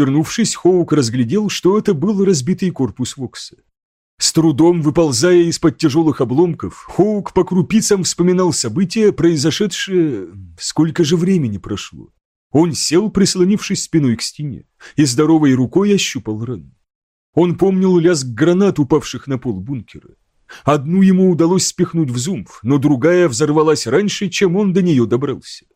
Отвернувшись, Хоук разглядел, что это был разбитый корпус Вокса. С трудом выползая из-под тяжелых обломков, Хоук по крупицам вспоминал события, произошедшие... Сколько же времени прошло? Он сел, прислонившись спиной к стене, и здоровой рукой ощупал рану. Он помнил лязг гранат, упавших на пол бункера. Одну ему удалось спихнуть в зумб, но другая взорвалась раньше, чем он до нее добрался.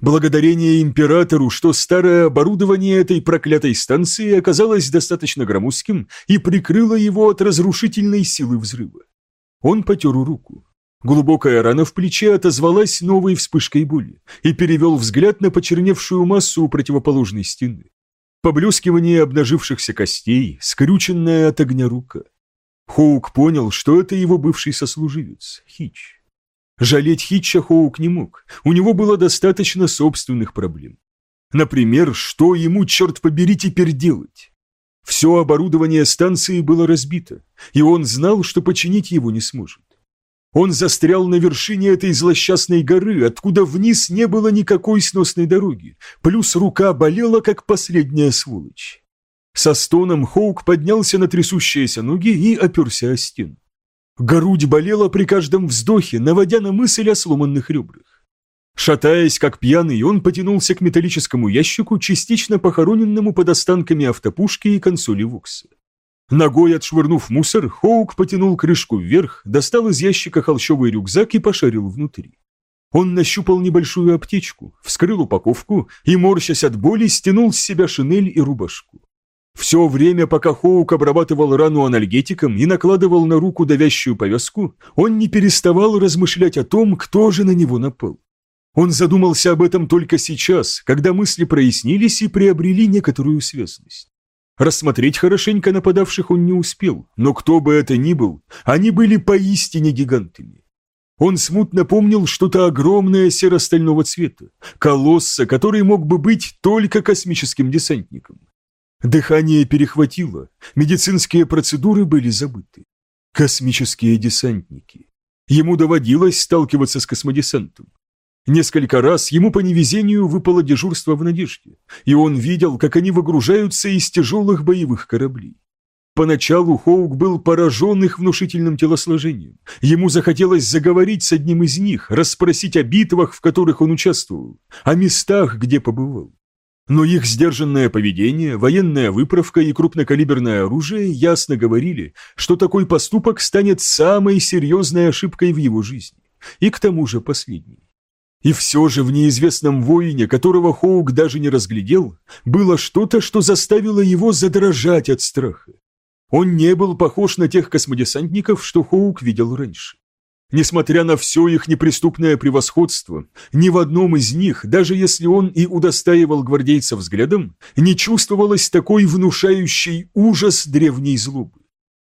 Благодарение императору, что старое оборудование этой проклятой станции оказалось достаточно громоздким и прикрыло его от разрушительной силы взрыва. Он потер руку. Глубокая рана в плече отозвалась новой вспышкой боли и перевел взгляд на почерневшую массу у противоположной стены. Поблескивание обнажившихся костей, скрюченная от огня рука. Хоук понял, что это его бывший сослуживец, Хич. Жалеть Хитча Хоук не мог, у него было достаточно собственных проблем. Например, что ему, черт побери, теперь делать? Все оборудование станции было разбито, и он знал, что починить его не сможет. Он застрял на вершине этой злосчастной горы, откуда вниз не было никакой сносной дороги, плюс рука болела, как последняя сволочь. Со стоном Хоук поднялся на трясущиеся ноги и оперся о стену. Грудь болела при каждом вздохе, наводя на мысль о сломанных ребрах. Шатаясь, как пьяный, он потянулся к металлическому ящику, частично похороненному под останками автопушки и консоли Вокса. Ногой отшвырнув мусор, Хоук потянул крышку вверх, достал из ящика холщовый рюкзак и пошарил внутри. Он нащупал небольшую аптечку, вскрыл упаковку и, морщась от боли, стянул с себя шинель и рубашку. Все время, пока Хоук обрабатывал рану анальгетиком и накладывал на руку давящую повязку, он не переставал размышлять о том, кто же на него напал. Он задумался об этом только сейчас, когда мысли прояснились и приобрели некоторую связность. Рассмотреть хорошенько нападавших он не успел, но кто бы это ни был, они были поистине гигантами. Он смутно помнил что-то огромное серо-стального цвета, колосса, который мог бы быть только космическим десантником. Дыхание перехватило, медицинские процедуры были забыты. Космические десантники. Ему доводилось сталкиваться с космодесантом. Несколько раз ему по невезению выпало дежурство в надежде, и он видел, как они выгружаются из тяжелых боевых кораблей. Поначалу Хоук был поражен их внушительным телосложением. Ему захотелось заговорить с одним из них, расспросить о битвах, в которых он участвовал, о местах, где побывал. Но их сдержанное поведение, военная выправка и крупнокалиберное оружие ясно говорили, что такой поступок станет самой серьезной ошибкой в его жизни, и к тому же последней. И все же в неизвестном воине, которого Хоук даже не разглядел, было что-то, что заставило его задрожать от страха. Он не был похож на тех космодесантников, что Хоук видел раньше. Несмотря на все их неприступное превосходство, ни в одном из них, даже если он и удостаивал гвардейца взглядом, не чувствовалось такой внушающий ужас древней злобы.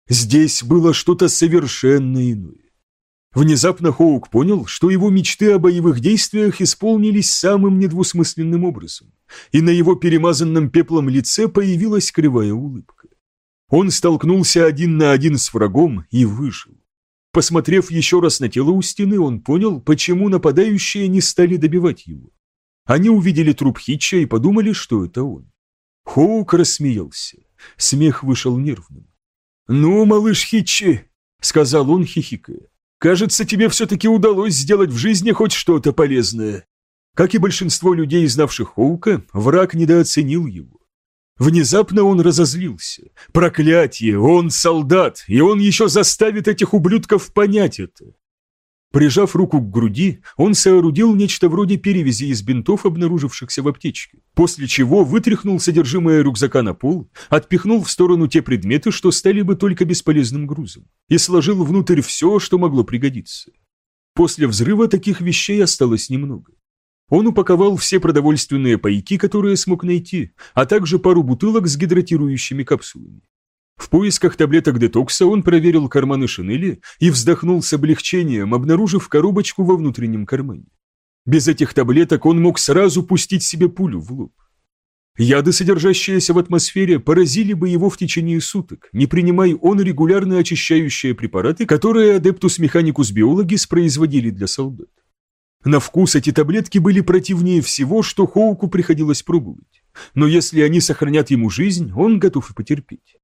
Здесь было что-то совершенно иное. Внезапно Хоук понял, что его мечты о боевых действиях исполнились самым недвусмысленным образом, и на его перемазанном пеплом лице появилась кривая улыбка. Он столкнулся один на один с врагом и выжил. Посмотрев еще раз на тело у стены, он понял, почему нападающие не стали добивать его. Они увидели труп Хитча и подумали, что это он. Хоук рассмеялся. Смех вышел нервным. «Ну, малыш Хитчи», — сказал он, хихикая, — «кажется, тебе все-таки удалось сделать в жизни хоть что-то полезное». Как и большинство людей, знавших Хоука, враг недооценил его. Внезапно он разозлился. Проклятие, он солдат, и он еще заставит этих ублюдков понять это. Прижав руку к груди, он соорудил нечто вроде перевязи из бинтов, обнаружившихся в аптечке, после чего вытряхнул содержимое рюкзака на пол, отпихнул в сторону те предметы, что стали бы только бесполезным грузом, и сложил внутрь все, что могло пригодиться. После взрыва таких вещей осталось немного. Он упаковал все продовольственные пайки, которые смог найти, а также пару бутылок с гидратирующими капсулами. В поисках таблеток детокса он проверил карманы шинели и вздохнул с облегчением, обнаружив коробочку во внутреннем кармане. Без этих таблеток он мог сразу пустить себе пулю в лоб. Яды, содержащиеся в атмосфере, поразили бы его в течение суток, не принимая он регулярно очищающие препараты, которые Адептус Механикус Биологис производили для солдат. На вкус эти таблетки были противнее всего, что Хоуку приходилось пробовать. но если они сохранят ему жизнь, он готов и потерпеть.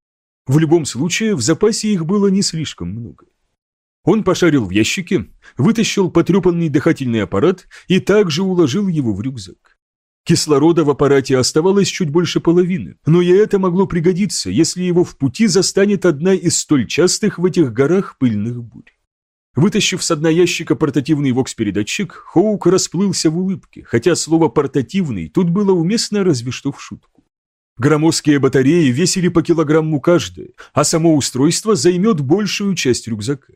В любом случае, в запасе их было не слишком много. Он пошарил в ящике, вытащил потрепанный дыхательный аппарат и также уложил его в рюкзак. Кислорода в аппарате оставалось чуть больше половины, но и это могло пригодиться, если его в пути застанет одна из столь частых в этих горах пыльных бурь. Вытащив с дна ящика портативный вокс-передатчик, Хоук расплылся в улыбке, хотя слово «портативный» тут было уместно разве что в шутку. Громоздкие батареи весили по килограмму каждая, а само устройство займет большую часть рюкзака.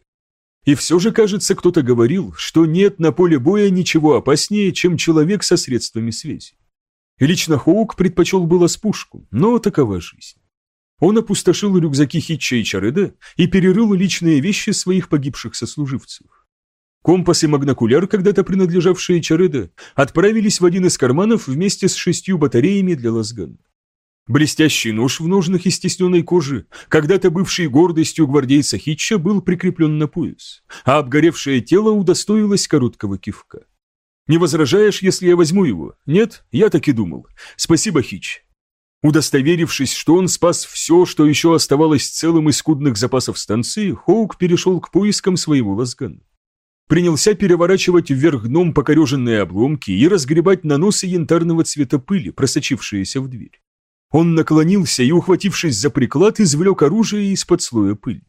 И все же, кажется, кто-то говорил, что нет на поле боя ничего опаснее, чем человек со средствами связи. лично Хоук предпочел было с но такова жизнь. Он опустошил рюкзаки Хитча и Чареда и перерыл личные вещи своих погибших сослуживцев. Компас и магнокуляр, когда-то принадлежавшие Чареда, отправились в один из карманов вместе с шестью батареями для лазгана. Блестящий нож в ножнах из стесненной кожи, когда-то бывший гордостью гвардейца Хитча, был прикреплен на пояс, а обгоревшее тело удостоилось короткого кивка. «Не возражаешь, если я возьму его?» «Нет, я так и думал. Спасибо, Хитч». Удостоверившись, что он спас все, что еще оставалось целым из скудных запасов станции, Хоук перешел к поискам своего лазгана. Принялся переворачивать вверх дном покореженные обломки и разгребать наносы янтарного цвета пыли, просочившиеся в дверь. Он наклонился и, ухватившись за приклад, извлек оружие из-под слоя пыли.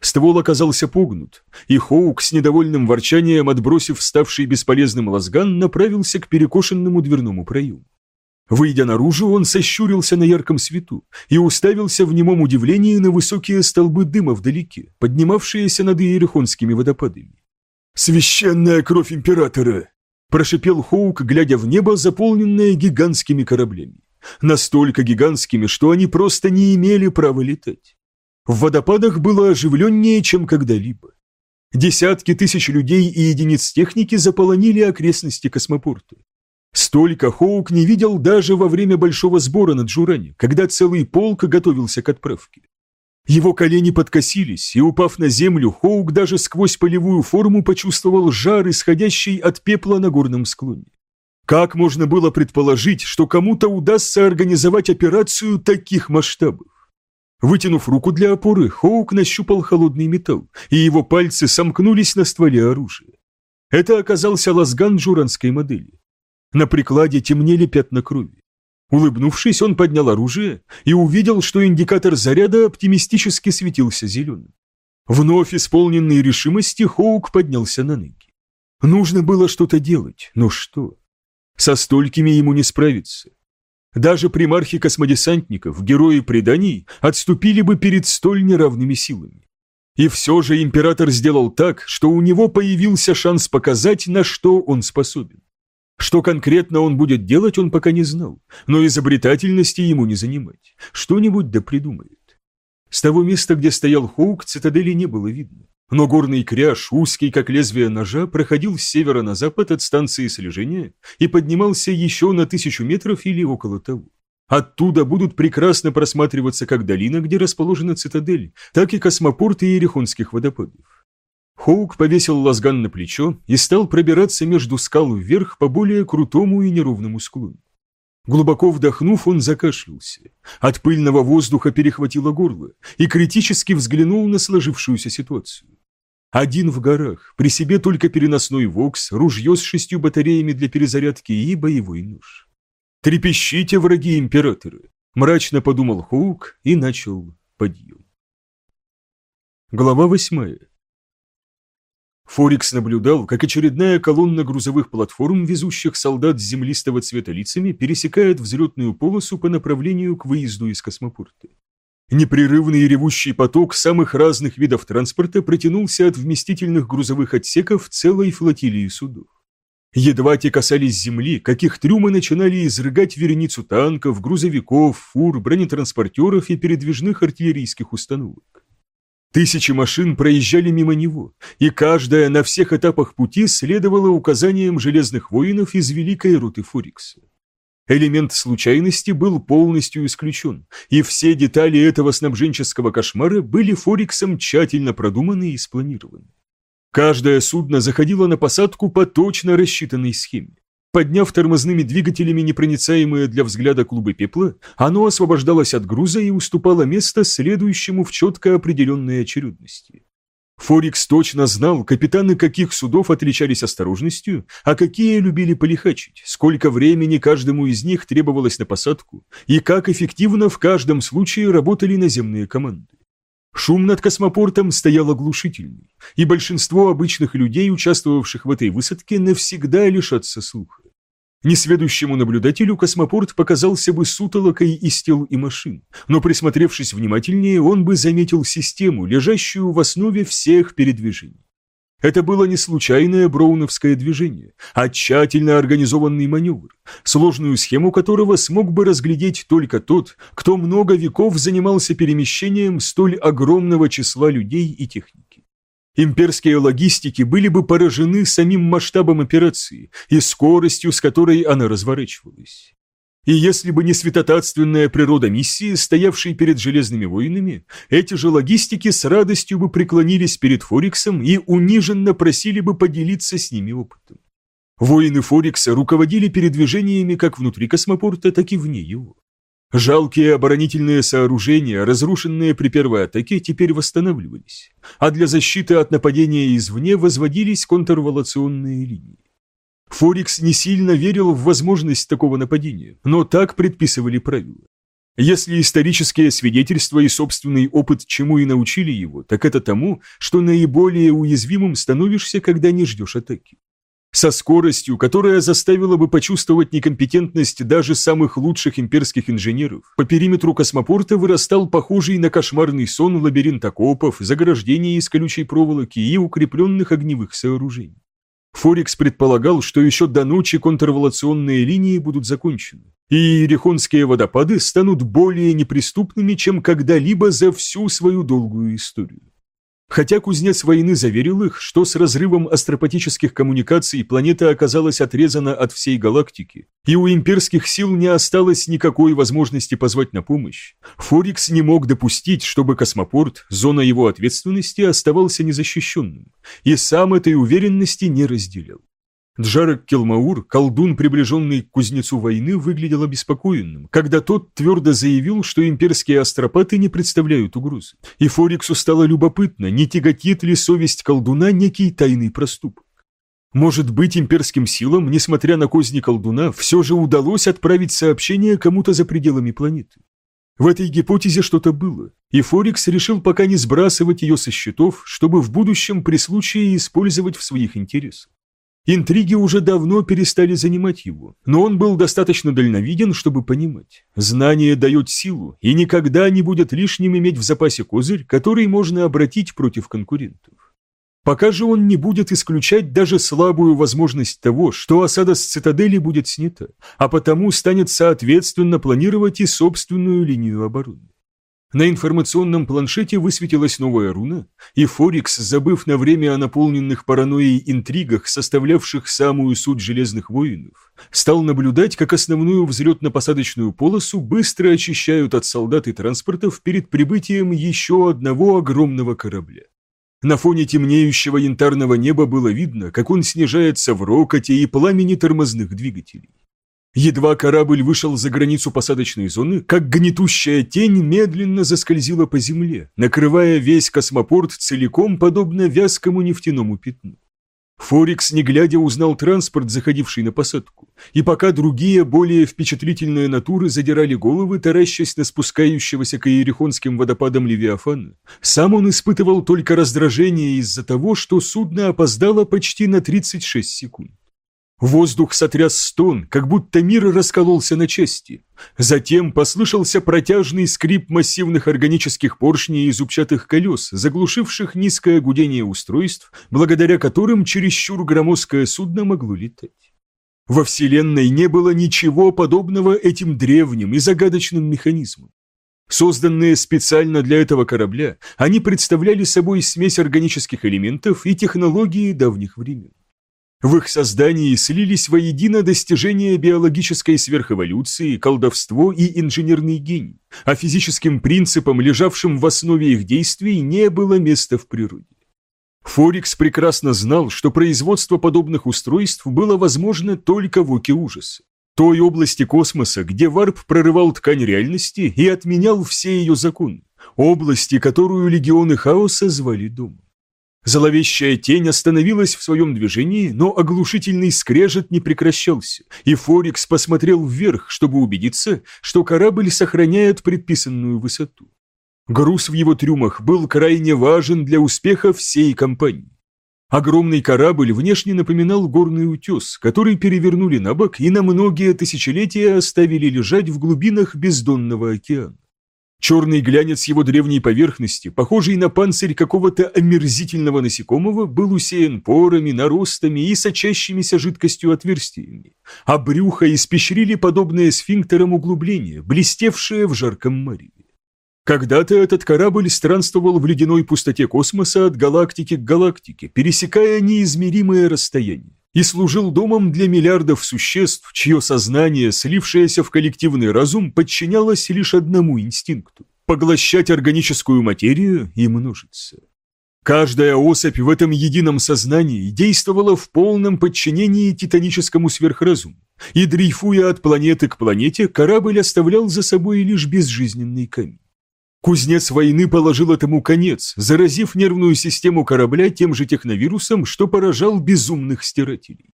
Ствол оказался погнут, и Хоук с недовольным ворчанием, отбросив ставший бесполезным лазган, направился к перекошенному дверному проему. Выйдя наружу, он сощурился на ярком свету и уставился в немом удивлении на высокие столбы дыма вдалеке, поднимавшиеся над Иерихонскими водопадами. «Священная кровь императора!» – прошипел Хоук, глядя в небо, заполненное гигантскими кораблями настолько гигантскими, что они просто не имели права летать. В водопадах было оживленнее, чем когда-либо. Десятки тысяч людей и единиц техники заполонили окрестности космопорта. Столько Хоук не видел даже во время большого сбора на Джуране, когда целый полк готовился к отправке. Его колени подкосились, и, упав на землю, Хоук даже сквозь полевую форму почувствовал жар, исходящий от пепла на горном склоне. Как можно было предположить, что кому-то удастся организовать операцию таких масштабов? Вытянув руку для опоры, Хоук нащупал холодный металл, и его пальцы сомкнулись на стволе оружия. Это оказался лазган джуранской модели. На прикладе темнели пятна крови. Улыбнувшись, он поднял оружие и увидел, что индикатор заряда оптимистически светился зеленым. Вновь исполненный решимости, Хоук поднялся на ноги. Нужно было что-то делать, но что? Со столькими ему не справиться. Даже примархи космодесантников, герои преданий, отступили бы перед столь неравными силами. И все же император сделал так, что у него появился шанс показать, на что он способен. Что конкретно он будет делать, он пока не знал, но изобретательности ему не занимать. Что-нибудь да придумает. С того места, где стоял Хоук, цитадели не было видно. Но горный кряж, узкий как лезвие ножа, проходил с севера на запад от станции слежения и поднимался еще на тысячу метров или около того. Оттуда будут прекрасно просматриваться как долина, где расположена цитадель, так и космопорт Иерихонских водопадов. Хоук повесил лазган на плечо и стал пробираться между скал вверх по более крутому и неровному склону. Глубоко вдохнув, он закашлялся. От пыльного воздуха перехватило горло и критически взглянул на сложившуюся ситуацию. Один в горах, при себе только переносной вокс, ружье с шестью батареями для перезарядки и боевой нож. «Трепещите, враги императора!» – мрачно подумал Хоук и начал подъем. Глава восьмая. Форикс наблюдал, как очередная колонна грузовых платформ, везущих солдат с землистого цвета лицами, пересекает взлетную полосу по направлению к выезду из космопорта. Непрерывный ревущий поток самых разных видов транспорта протянулся от вместительных грузовых отсеков целой флотилии судов. Едва те касались земли, как их трюмы начинали изрыгать вереницу танков, грузовиков, фур, бронетранспортеров и передвижных артиллерийских установок. Тысячи машин проезжали мимо него, и каждая на всех этапах пути следовала указаниям железных воинов из Великой Роты Форикса. Элемент случайности был полностью исключен, и все детали этого снабженческого кошмара были Фориксом тщательно продуманы и спланированы. Каждое судно заходило на посадку по точно рассчитанной схеме. Подняв тормозными двигателями непроницаемые для взгляда клубы пепла, оно освобождалось от груза и уступало место следующему в четко определенной очередности. Форикс точно знал, капитаны каких судов отличались осторожностью, а какие любили полихачить, сколько времени каждому из них требовалось на посадку и как эффективно в каждом случае работали наземные команды. Шум над космопортом стоял оглушительный, и большинство обычных людей, участвовавших в этой высадке, навсегда лишатся слуха. Несведущему наблюдателю космопорт показался бы сутолокой из тел и машин, но присмотревшись внимательнее, он бы заметил систему, лежащую в основе всех передвижений. Это было не случайное броуновское движение, а тщательно организованный маневр, сложную схему которого смог бы разглядеть только тот, кто много веков занимался перемещением столь огромного числа людей и техники. Имперские логистики были бы поражены самим масштабом операции и скоростью, с которой она разворачивалась. И если бы не святотатственная природа миссии, стоявшей перед Железными воинами, эти же логистики с радостью бы преклонились перед Фориксом и униженно просили бы поделиться с ними опытом. Воины Форикса руководили передвижениями как внутри космопорта, так и вне его. Жалкие оборонительные сооружения, разрушенные при первой атаке, теперь восстанавливались, а для защиты от нападения извне возводились контрволационные линии. Форикс не сильно верил в возможность такого нападения, но так предписывали правила. Если исторические свидетельства и собственный опыт чему и научили его, так это тому, что наиболее уязвимым становишься, когда не ждешь атаки со скоростью, которая заставила бы почувствовать некомпетентность даже самых лучших имперских инженеров, по периметру космопорта вырастал похожий на кошмарный сон лабиринт окопов, заграждений из колючей проволоки и укрепленных огневых сооружений. Форекс предполагал, что еще до ночи контрволационные линии будут закончены, и иерихонские водопады станут более неприступными, чем когда-либо за всю свою долгую историю. Хотя кузнец войны заверил их, что с разрывом астропатических коммуникаций планета оказалась отрезана от всей галактики, и у имперских сил не осталось никакой возможности позвать на помощь, Форикс не мог допустить, чтобы космопорт, зона его ответственности, оставался незащищенным, и сам этой уверенности не разделял. Джарек Келмаур, колдун, приближенный к кузнецу войны, выглядел обеспокоенным, когда тот твердо заявил, что имперские астропаты не представляют угрозы. И Фориксу стало любопытно, не тяготит ли совесть колдуна некий тайный проступок. Может быть, имперским силам, несмотря на козни колдуна, все же удалось отправить сообщение кому-то за пределами планеты. В этой гипотезе что-то было, и Форикс решил пока не сбрасывать ее со счетов, чтобы в будущем при случае использовать в своих интересах. Интриги уже давно перестали занимать его, но он был достаточно дальновиден, чтобы понимать. Знание дает силу, и никогда не будет лишним иметь в запасе козырь, который можно обратить против конкурентов. Пока же он не будет исключать даже слабую возможность того, что осада с цитадели будет снята, а потому станет соответственно планировать и собственную линию обороны. На информационном планшете высветилась новая руна, и Форикс, забыв на время о наполненных паранойей интригах, составлявших самую суть Железных воинов, стал наблюдать, как основную взлетно-посадочную полосу быстро очищают от солдат и транспортов перед прибытием еще одного огромного корабля. На фоне темнеющего янтарного неба было видно, как он снижается в рокоте и пламени тормозных двигателей. Едва корабль вышел за границу посадочной зоны, как гнетущая тень медленно заскользила по земле, накрывая весь космопорт целиком, подобно вязкому нефтяному пятну. Форикс, не глядя, узнал транспорт, заходивший на посадку, и пока другие, более впечатлительные натуры задирали головы, таращась на спускающегося к Иерихонским водопадам Левиафана, сам он испытывал только раздражение из-за того, что судно опоздало почти на 36 секунд. Воздух сотряс стон, как будто мир раскололся на части. Затем послышался протяжный скрип массивных органических поршней и зубчатых колес, заглушивших низкое гудение устройств, благодаря которым чересчур громоздкое судно могло летать. Во Вселенной не было ничего подобного этим древним и загадочным механизмам. Созданные специально для этого корабля, они представляли собой смесь органических элементов и технологии давних времен. В их создании слились воедино достижения биологической сверхэволюции, колдовство и инженерный гений, а физическим принципам, лежавшим в основе их действий, не было места в природе. Форикс прекрасно знал, что производство подобных устройств было возможно только в Оке Ужаса, той области космоса, где варп прорывал ткань реальности и отменял все ее законы, области, которую легионы хаоса звали домом. Зловещая тень остановилась в своем движении, но оглушительный скрежет не прекращался, и Форикс посмотрел вверх, чтобы убедиться, что корабль сохраняет предписанную высоту. Груз в его трюмах был крайне важен для успеха всей компании. Огромный корабль внешне напоминал горный утес, который перевернули на бок и на многие тысячелетия оставили лежать в глубинах бездонного океана. Черный глянец его древней поверхности, похожий на панцирь какого-то омерзительного насекомого, был усеян порами, наростами и сочащимися жидкостью отверстиями, а брюхо испещрили подобные сфинктерам углубления, блестевшие в жарком мареве. Когда-то этот корабль странствовал в ледяной пустоте космоса от галактики к галактике, пересекая неизмеримые расстояния, и служил домом для миллиардов существ, чье сознание, слившееся в коллективный разум, подчинялось лишь одному инстинкту – поглощать органическую материю и множиться. Каждая особь в этом едином сознании действовала в полном подчинении титаническому сверхразуму, и дрейфуя от планеты к планете, корабль оставлял за собой лишь безжизненный камень. Кузнец войны положил этому конец, заразив нервную систему корабля тем же техновирусом, что поражал безумных стирателей.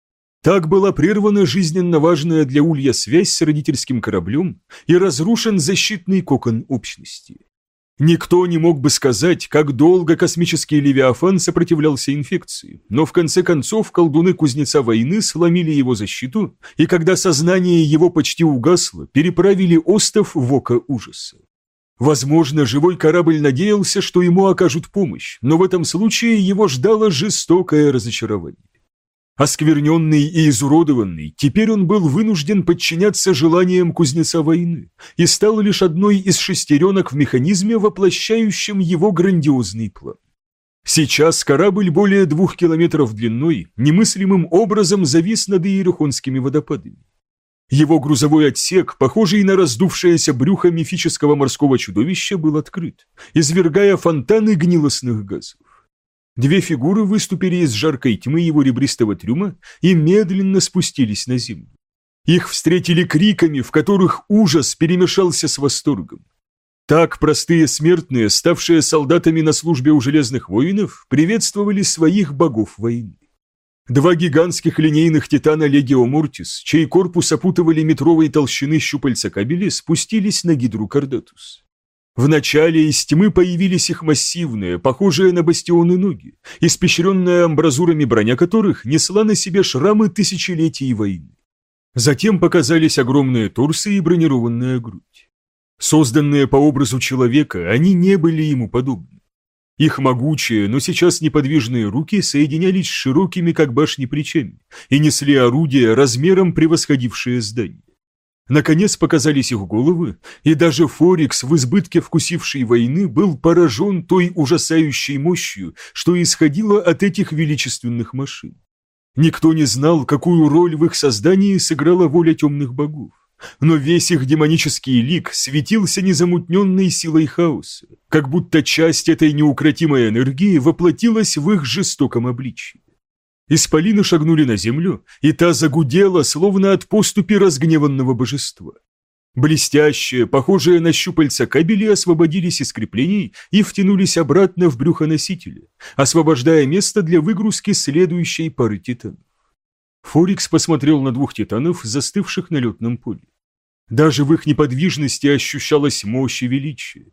Так была прервана жизненно важная для Улья связь с родительским кораблем и разрушен защитный кокон общности. Никто не мог бы сказать, как долго космический Левиафан сопротивлялся инфекции, но в конце концов колдуны Кузнеца войны сломили его защиту, и когда сознание его почти угасло, переправили остов в око ужаса. Возможно, живой корабль надеялся, что ему окажут помощь, но в этом случае его ждало жестокое разочарование. Оскверненный и изуродованный, теперь он был вынужден подчиняться желаниям кузнеца войны и стал лишь одной из шестеренок в механизме, воплощающем его грандиозный план. Сейчас корабль более двух километров длиной немыслимым образом завис над Иерихонскими водопадами. Его грузовой отсек, похожий на раздувшееся брюхо мифического морского чудовища, был открыт, извергая фонтаны гнилостных газов. Две фигуры выступили из жаркой тьмы его ребристого трюма и медленно спустились на землю. Их встретили криками, в которых ужас перемешался с восторгом. Так простые смертные, ставшие солдатами на службе у железных воинов, приветствовали своих богов войны. Два гигантских линейных титана Легио Мортис, чей корпус опутывали метровой толщины щупальца кабели, спустились на Гидру Кардатус. Вначале из тьмы появились их массивные, похожие на бастионы ноги, испещренная амбразурами броня которых несла на себе шрамы тысячелетий войны. Затем показались огромные торсы и бронированная грудь. Созданные по образу человека, они не были ему подобны. Их могучие, но сейчас неподвижные руки соединялись с широкими, как башни, плечами и несли орудия, размером превосходившие здание. Наконец показались их головы, и даже Форикс, в избытке вкусившей войны, был поражен той ужасающей мощью, что исходило от этих величественных машин. Никто не знал, какую роль в их создании сыграла воля темных богов но весь их демонический лик светился незамутненной силой хаоса, как будто часть этой неукротимой энергии воплотилась в их жестоком обличье. Исполины шагнули на землю, и та загудела, словно от поступи разгневанного божества. Блестящие, похожие на щупальца кабели освободились из креплений и втянулись обратно в брюхо носителя, освобождая место для выгрузки следующей пары титанов. Форикс посмотрел на двух титанов, застывших на летном поле. Даже в их неподвижности ощущалась мощь и величие.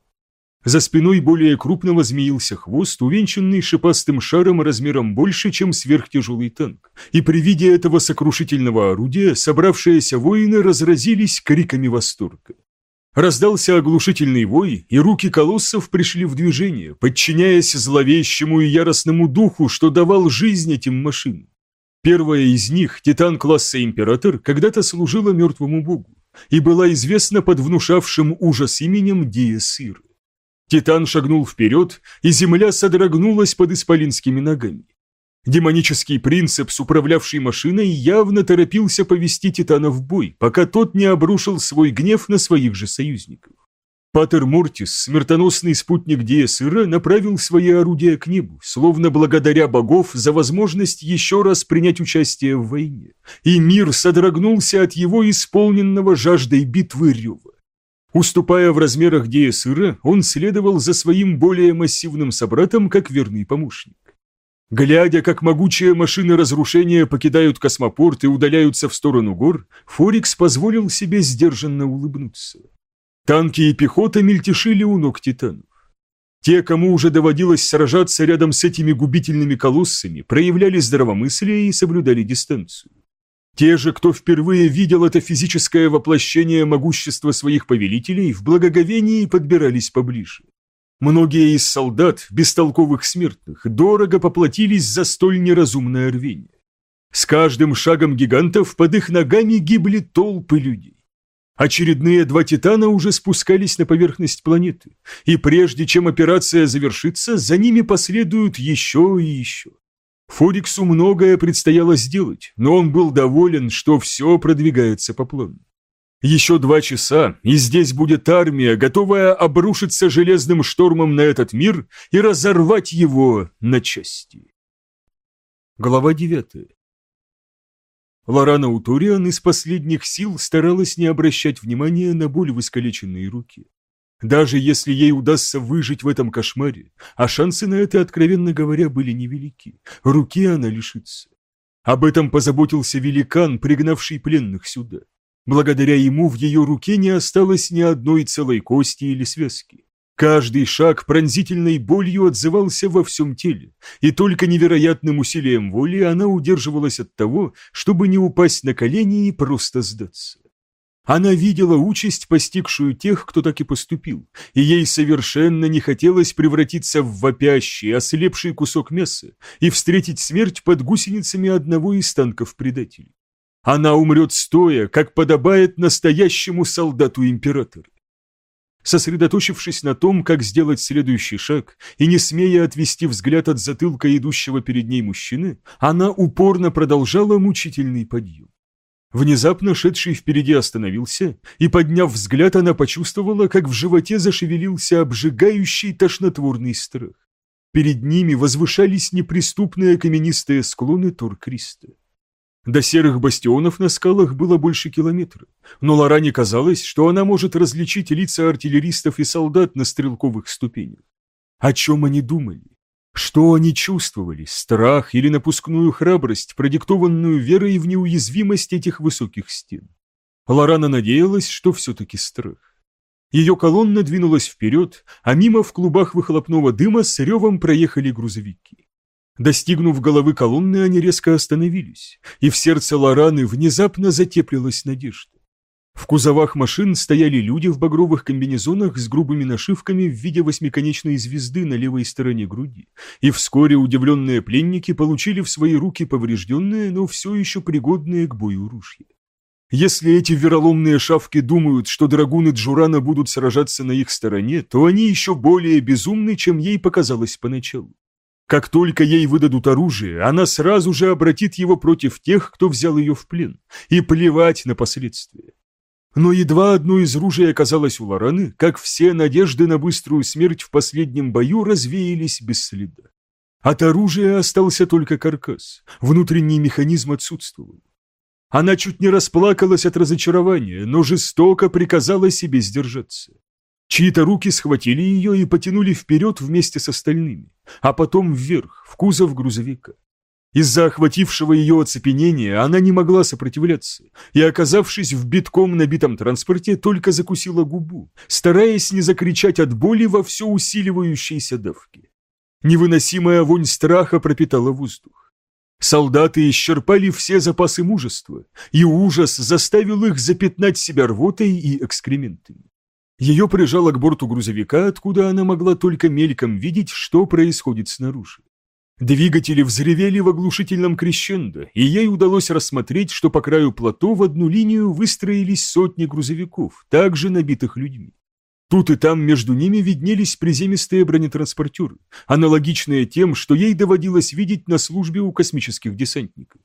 За спиной более крупного змеился хвост, увенчанный шипастым шаром размером больше, чем сверхтяжелый танк. И при виде этого сокрушительного орудия собравшиеся воины разразились криками восторга. Раздался оглушительный вой, и руки колоссов пришли в движение, подчиняясь зловещему и яростному духу, что давал жизнь этим машинам. Первая из них, титан класса Император, когда-то служила мертвому богу и была известна под внушавшим ужас именем Диесир. Титан шагнул вперед, и земля содрогнулась под исполинскими ногами. Демонический принцип, управлявший машиной, явно торопился повести Титана в бой, пока тот не обрушил свой гнев на своих же союзников. Патер Мортис, смертоносный спутник Диэсыра, направил свои орудия к небу, словно благодаря богов за возможность еще раз принять участие в войне. И мир содрогнулся от его исполненного жаждой битвы рева. Уступая в размерах Диэсыра, он следовал за своим более массивным собратом как верный помощник. Глядя, как могучие машины разрушения покидают космопорт и удаляются в сторону гор, Форикс позволил себе сдержанно улыбнуться. Танки и пехота мельтешили у ног титанов. Те, кому уже доводилось сражаться рядом с этими губительными колоссами, проявляли здравомыслие и соблюдали дистанцию. Те же, кто впервые видел это физическое воплощение могущества своих повелителей, в благоговении подбирались поближе. Многие из солдат, бестолковых смертных, дорого поплатились за столь неразумное рвение. С каждым шагом гигантов под их ногами гибли толпы людей. Очередные два титана уже спускались на поверхность планеты, и прежде чем операция завершится, за ними последуют еще и еще. Фориксу многое предстояло сделать, но он был доволен, что все продвигается по плану. Еще два часа, и здесь будет армия, готовая обрушиться железным штормом на этот мир и разорвать его на части. Глава девятая. Лорана Утуриан из последних сил старалась не обращать внимания на боль в искалеченной руке. Даже если ей удастся выжить в этом кошмаре, а шансы на это, откровенно говоря, были невелики, руки она лишится. Об этом позаботился великан, пригнавший пленных сюда. Благодаря ему в ее руке не осталось ни одной целой кости или связки. Каждый шаг пронзительной болью отзывался во всем теле, и только невероятным усилием воли она удерживалась от того, чтобы не упасть на колени и просто сдаться. Она видела участь, постигшую тех, кто так и поступил, и ей совершенно не хотелось превратиться в вопящий, ослепший кусок мяса и встретить смерть под гусеницами одного из танков предателей. Она умрет стоя, как подобает настоящему солдату императора. Сосредоточившись на том, как сделать следующий шаг, и не смея отвести взгляд от затылка идущего перед ней мужчины, она упорно продолжала мучительный подъем. Внезапно шедший впереди остановился, и, подняв взгляд, она почувствовала, как в животе зашевелился обжигающий тошнотворный страх. Перед ними возвышались неприступные каменистые склоны Туркриста. До серых бастионов на скалах было больше километра, но Лоране казалось, что она может различить лица артиллеристов и солдат на стрелковых ступенях. О чем они думали? Что они чувствовали? Страх или напускную храбрость, продиктованную верой в неуязвимость этих высоких стен? Лорана надеялась, что все-таки страх. Ее колонна двинулась вперед, а мимо в клубах выхлопного дыма с ревом проехали грузовики. Достигнув головы колонны, они резко остановились, и в сердце Лораны внезапно затеплилась надежда. В кузовах машин стояли люди в багровых комбинезонах с грубыми нашивками в виде восьмиконечной звезды на левой стороне груди, и вскоре удивленные пленники получили в свои руки поврежденные, но все еще пригодные к бою ружья. Если эти вероломные шавки думают, что драгуны Джурана будут сражаться на их стороне, то они еще более безумны, чем ей показалось поначалу. Как только ей выдадут оружие, она сразу же обратит его против тех, кто взял ее в плен, и плевать на последствия. Но едва одно из ружей оказалось у Лораны, как все надежды на быструю смерть в последнем бою развеялись без следа. От оружия остался только каркас, внутренний механизм отсутствовал. Она чуть не расплакалась от разочарования, но жестоко приказала себе сдержаться. Чьи-то руки схватили ее и потянули вперед вместе с остальными, а потом вверх, в кузов грузовика. Из-за охватившего ее оцепенения она не могла сопротивляться и, оказавшись в битком набитом транспорте, только закусила губу, стараясь не закричать от боли во все усиливающейся давке. Невыносимая вонь страха пропитала воздух. Солдаты исчерпали все запасы мужества, и ужас заставил их запятнать себя рвотой и экскрементами. Ее прижало к борту грузовика, откуда она могла только мельком видеть, что происходит снаружи. Двигатели взревели в оглушительном крещендо, и ей удалось рассмотреть, что по краю плато в одну линию выстроились сотни грузовиков, также набитых людьми. Тут и там между ними виднелись приземистые бронетранспортеры, аналогичные тем, что ей доводилось видеть на службе у космических десантников.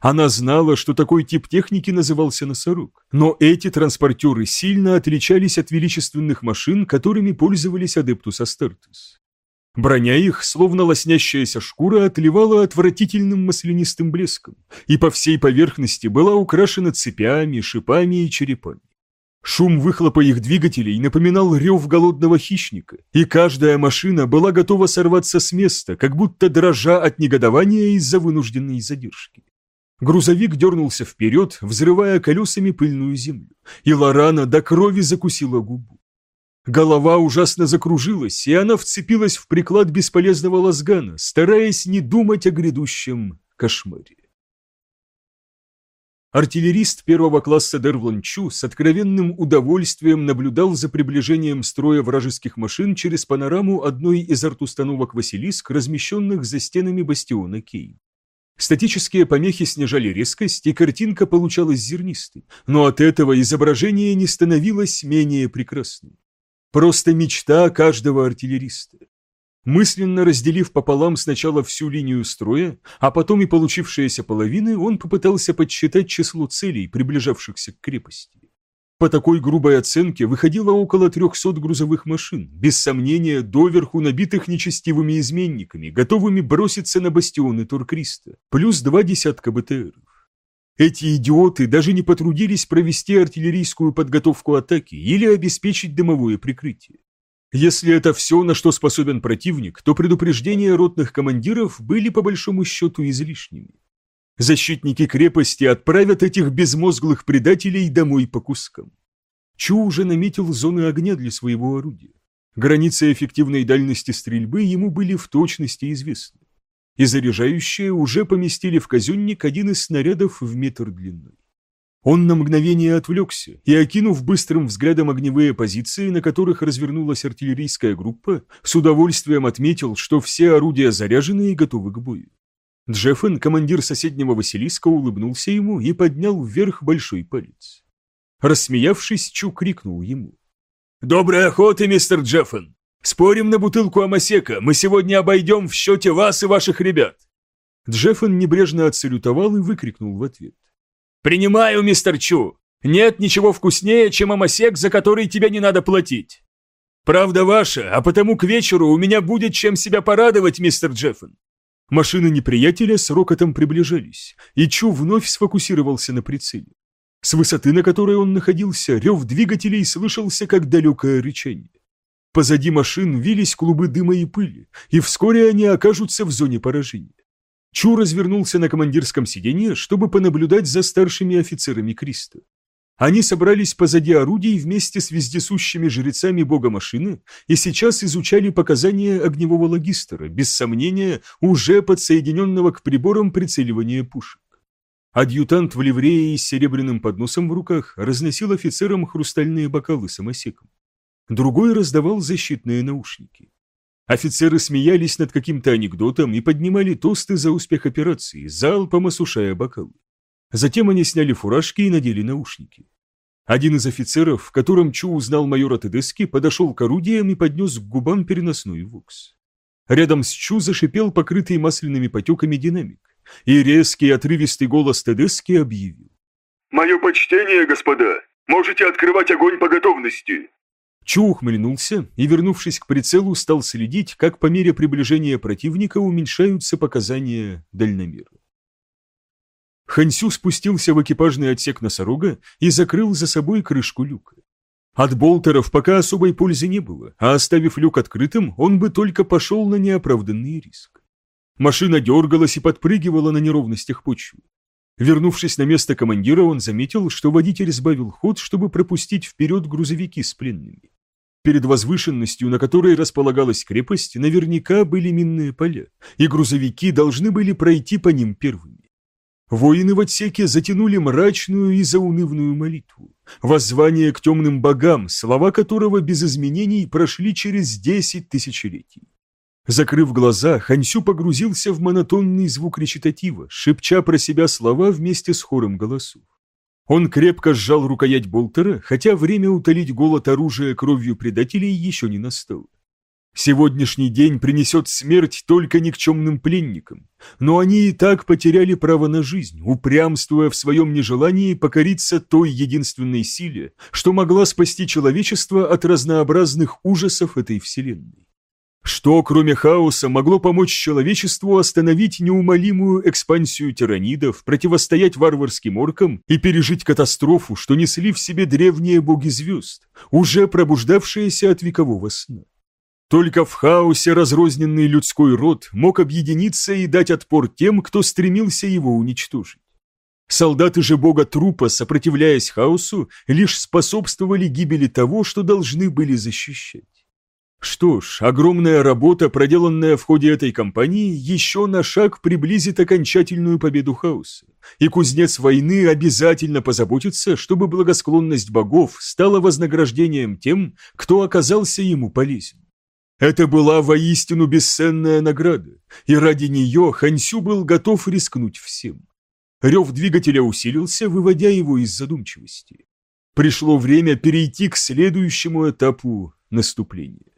Она знала, что такой тип техники назывался носорог, но эти транспортеры сильно отличались от величественных машин, которыми пользовались Адептус Астартес. Броня их, словно лоснящаяся шкура, отливала отвратительным маслянистым блеском, и по всей поверхности была украшена цепями, шипами и черепами. Шум выхлопа их двигателей напоминал рев голодного хищника, и каждая машина была готова сорваться с места, как будто дрожа от негодования из-за вынужденной задержки. Грузовик дернулся вперед, взрывая колесами пыльную землю, и Лорана до крови закусила губу. Голова ужасно закружилась, и она вцепилась в приклад бесполезного лазгана, стараясь не думать о грядущем кошмаре. Артиллерист первого класса Дервлон Чу с откровенным удовольствием наблюдал за приближением строя вражеских машин через панораму одной из артустановок «Василиск», размещенных за стенами бастиона Кей. Статические помехи снижали резкость, и картинка получалась зернистой, но от этого изображение не становилось менее прекрасным. Просто мечта каждого артиллериста. Мысленно разделив пополам сначала всю линию строя, а потом и получившиеся половины, он попытался подсчитать число целей, приближавшихся к крепости. По такой грубой оценке выходило около 300 грузовых машин, без сомнения доверху набитых нечестивыми изменниками, готовыми броситься на бастионы Туркриста, плюс два десятка БТРов. Эти идиоты даже не потрудились провести артиллерийскую подготовку атаки или обеспечить дымовое прикрытие. Если это все, на что способен противник, то предупреждения ротных командиров были по большому счету излишними. Защитники крепости отправят этих безмозглых предателей домой по кускам. Чу уже наметил зоны огня для своего орудия. Границы эффективной дальности стрельбы ему были в точности известны. И заряжающие уже поместили в казенник один из снарядов в метр длиной. Он на мгновение отвлекся и, окинув быстрым взглядом огневые позиции, на которых развернулась артиллерийская группа, с удовольствием отметил, что все орудия заряжены и готовы к бою. Джеффен, командир соседнего Василиска, улыбнулся ему и поднял вверх большой палец. Рассмеявшись, Чу крикнул ему. «Доброй охоты, мистер Джеффен! Спорим на бутылку Амасека, мы сегодня обойдем в счете вас и ваших ребят!» Джеффен небрежно отсалютовал и выкрикнул в ответ. «Принимаю, мистер Чу! Нет ничего вкуснее, чем амосек, за который тебе не надо платить!» «Правда ваша, а потому к вечеру у меня будет чем себя порадовать, мистер Джеффен!» Машины неприятеля с рокотом приближались, и Чу вновь сфокусировался на прицеле. С высоты, на которой он находился, рев двигателей слышался, как далекое рычание. Позади машин вились клубы дыма и пыли, и вскоре они окажутся в зоне поражения. Чу развернулся на командирском сиденье, чтобы понаблюдать за старшими офицерами Криста. Они собрались позади орудий вместе с вездесущими жрецами бога машины и сейчас изучали показания огневого логистера, без сомнения, уже подсоединенного к приборам прицеливания пушек. Адъютант в ливрее с серебряным подносом в руках разносил офицерам хрустальные бокалы самосеком. Другой раздавал защитные наушники. Офицеры смеялись над каким-то анекдотом и поднимали тосты за успех операции, залпом осушая бокалы. Затем они сняли фуражки и надели наушники. Один из офицеров, в котором Чу узнал майора Тедески, подошел к орудиям и поднес к губам переносной вокс. Рядом с Чу зашипел покрытый масляными потеками динамик, и резкий отрывистый голос Тедески объявил. «Мое почтение, господа! Можете открывать огонь по готовности!» Чу ухмыльнулся и, вернувшись к прицелу, стал следить, как по мере приближения противника уменьшаются показания дальномера. Хансю спустился в экипажный отсек носорога и закрыл за собой крышку люка. От болтеров пока особой пользы не было, а оставив люк открытым, он бы только пошел на неоправданный риск. Машина дергалась и подпрыгивала на неровностях почвы. Вернувшись на место командира, он заметил, что водитель сбавил ход, чтобы пропустить вперед грузовики с пленными. Перед возвышенностью, на которой располагалась крепость, наверняка были минные поля, и грузовики должны были пройти по ним первыми. Воины в отсеке затянули мрачную и заунывную молитву, воззвание к темным богам, слова которого без изменений прошли через десять тысячелетий. Закрыв глаза, Хансю погрузился в монотонный звук речитатива, шепча про себя слова вместе с хором голосов. Он крепко сжал рукоять болтера, хотя время утолить голод оружия кровью предателей еще не настало. Сегодняшний день принесет смерть только никчемным пленникам, но они и так потеряли право на жизнь, упрямствуя в своем нежелании покориться той единственной силе, что могла спасти человечество от разнообразных ужасов этой вселенной. Что, кроме хаоса, могло помочь человечеству остановить неумолимую экспансию тиранидов, противостоять варварским оркам и пережить катастрофу, что несли в себе древние боги звезд, уже пробуждавшиеся от векового сна? Только в хаосе разрозненный людской род мог объединиться и дать отпор тем, кто стремился его уничтожить. Солдаты же бога трупа, сопротивляясь хаосу, лишь способствовали гибели того, что должны были защищать. Что ж, огромная работа, проделанная в ходе этой кампании, еще на шаг приблизит окончательную победу хаоса, и кузнец войны обязательно позаботится, чтобы благосклонность богов стала вознаграждением тем, кто оказался ему полезен. Это была воистину бесценная награда, и ради нее Хансю был готов рискнуть всем. Рев двигателя усилился, выводя его из задумчивости. Пришло время перейти к следующему этапу наступления.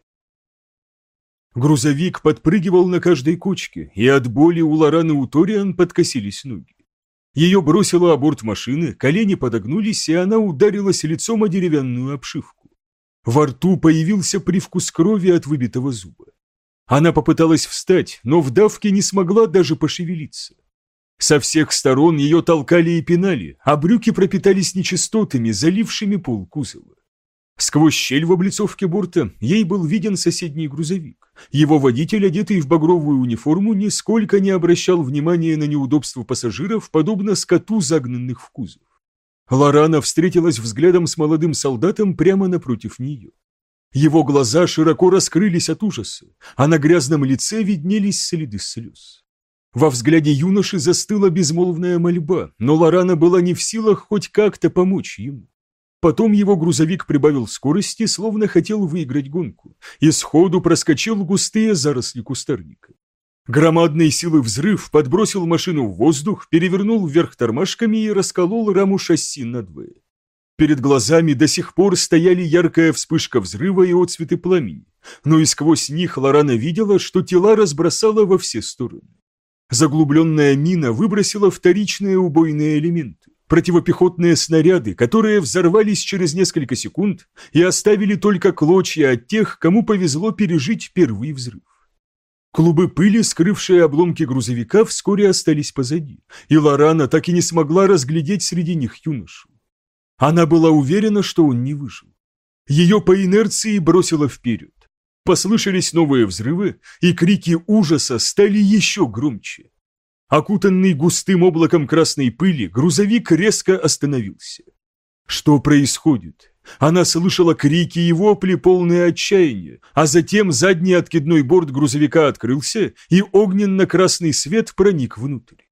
Грузовик подпрыгивал на каждой кочке, и от боли у Лораны Уториан подкосились ноги. Ее бросило о борт машины, колени подогнулись, и она ударилась лицом о деревянную обшивку. Во рту появился привкус крови от выбитого зуба. Она попыталась встать, но в давке не смогла даже пошевелиться. Со всех сторон ее толкали и пинали, а брюки пропитались нечистотами, залившими пол кузова. Сквозь щель в облицовке борта ей был виден соседний грузовик. Его водитель, одетый в багровую униформу, нисколько не обращал внимания на неудобства пассажиров, подобно скоту, загнанных в кузов. Лорана встретилась взглядом с молодым солдатом прямо напротив нее. Его глаза широко раскрылись от ужаса, а на грязном лице виднелись следы слез. Во взгляде юноши застыла безмолвная мольба, но Лорана была не в силах хоть как-то помочь ему. Потом его грузовик прибавил скорости, словно хотел выиграть гонку, и сходу проскочил густые заросли кустарника. Громадной силы взрыв подбросил машину в воздух, перевернул вверх тормашками и расколол раму шасси надвое. Перед глазами до сих пор стояли яркая вспышка взрыва и отцветы пламени, но и сквозь них Лорана видела, что тела разбросала во все стороны. Заглубленная мина выбросила вторичные убойные элементы, противопехотные снаряды, которые взорвались через несколько секунд и оставили только клочья от тех, кому повезло пережить первый взрыв. Клубы пыли, скрывшие обломки грузовика, вскоре остались позади, и Лорана так и не смогла разглядеть среди них юношу. Она была уверена, что он не выжил. Ее по инерции бросило вперед. Послышались новые взрывы, и крики ужаса стали еще громче. Окутанный густым облаком красной пыли, грузовик резко остановился. Что происходит? Она слышала крики и вопли, полные отчаяния, а затем задний откидной борт грузовика открылся, и огненно-красный свет проник внутрь.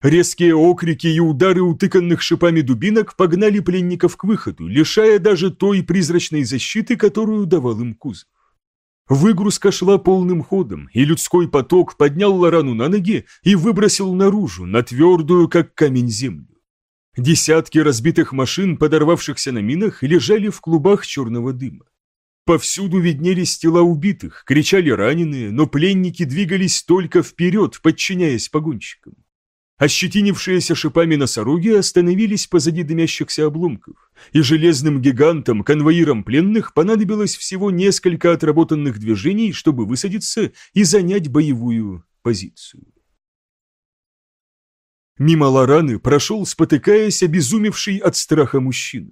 Резкие окрики и удары утыканных шипами дубинок погнали пленников к выходу, лишая даже той призрачной защиты, которую давал им кузов. Выгрузка шла полным ходом, и людской поток поднял Лорану на ноги и выбросил наружу, на твердую, как камень, землю. Десятки разбитых машин, подорвавшихся на минах, лежали в клубах черного дыма. Повсюду виднелись тела убитых, кричали раненые, но пленники двигались только вперед, подчиняясь погонщикам. Ощетинившиеся шипами носороги остановились позади дымящихся обломков, и железным гигантам, конвоирам пленных, понадобилось всего несколько отработанных движений, чтобы высадиться и занять боевую позицию. Мимо Лораны прошел, спотыкаясь, обезумевший от страха мужчина.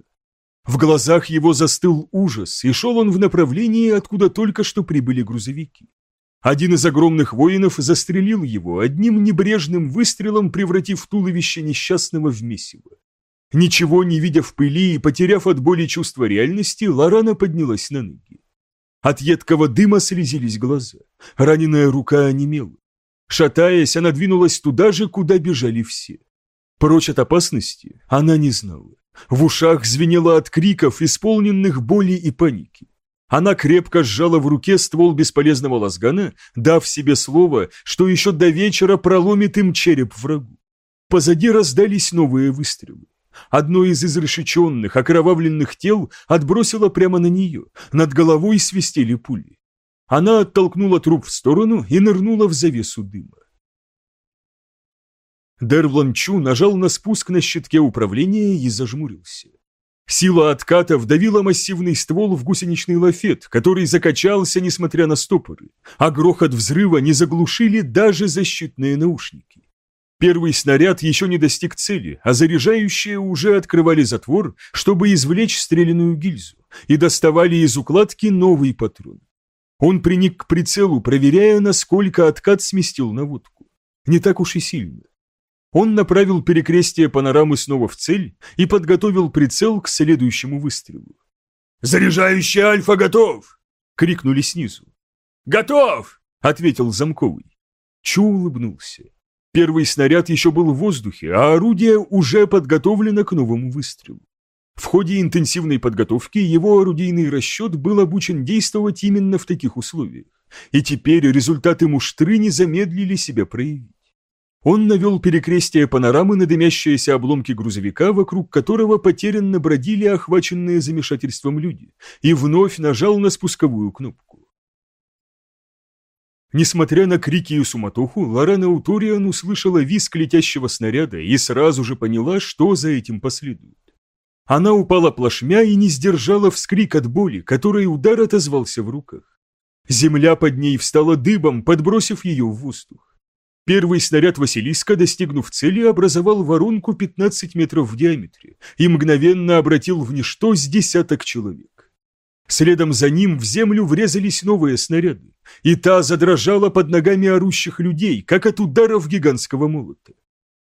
В глазах его застыл ужас, и шел он в направлении, откуда только что прибыли грузовики. Один из огромных воинов застрелил его, одним небрежным выстрелом превратив туловище несчастного в месиво. Ничего не видя в пыли и потеряв от боли чувство реальности, Лорана поднялась на ноги. От едкого дыма слезились глаза, раненая рука онемела. Шатаясь, она двинулась туда же, куда бежали все. Прочь от опасности она не знала. В ушах звенело от криков, исполненных боли и паники. Она крепко сжала в руке ствол бесполезного лазгана, дав себе слово, что еще до вечера проломит им череп врагу. Позади раздались новые выстрелы. Одно из изрешеченных, окровавленных тел отбросило прямо на нее, над головой свистели пули. Она оттолкнула труп в сторону и нырнула в завесу дыма. Дервлан Чу нажал на спуск на щитке управления и зажмурился. Сила отката вдавила массивный ствол в гусеничный лафет, который закачался, несмотря на стопоры, а грохот взрыва не заглушили даже защитные наушники. Первый снаряд еще не достиг цели, а заряжающие уже открывали затвор, чтобы извлечь стреляную гильзу, и доставали из укладки новый патрон. Он приник к прицелу, проверяя, насколько откат сместил наводку. Не так уж и сильно. Он направил перекрестие панорамы снова в цель и подготовил прицел к следующему выстрелу. «Заряжающий Альфа готов!» — крикнули снизу. «Готов!» — ответил замковый. Чу улыбнулся. Первый снаряд еще был в воздухе, а орудие уже подготовлено к новому выстрелу. В ходе интенсивной подготовки его орудийный расчет был обучен действовать именно в таких условиях, и теперь результаты муштры не замедлили себя проявить. Он навел перекрестие панорамы на дымящиеся обломки грузовика, вокруг которого потерянно бродили охваченные замешательством люди, и вновь нажал на спусковую кнопку. Несмотря на крики и суматоху, Лорана Уториан услышала визг летящего снаряда и сразу же поняла, что за этим последует. Она упала плашмя и не сдержала вскрик от боли, который удар отозвался в руках. Земля под ней встала дыбом, подбросив ее в воздух. Первый снаряд Василиска, достигнув цели, образовал воронку 15 метров в диаметре и мгновенно обратил в ничто с десяток человек. Следом за ним в землю врезались новые снаряды, и та задрожала под ногами орущих людей, как от ударов гигантского молота.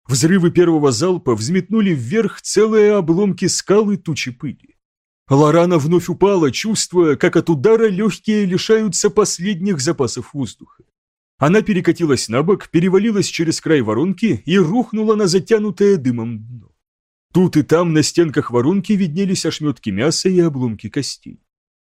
Взрывы первого залпа взметнули вверх целые обломки скалы тучи пыли. Лорана вновь упала, чувствуя, как от удара легкие лишаются последних запасов воздуха. Она перекатилась на бок, перевалилась через край воронки и рухнула на затянутое дымом дно. Тут и там на стенках воронки виднелись ошметки мяса и обломки костей.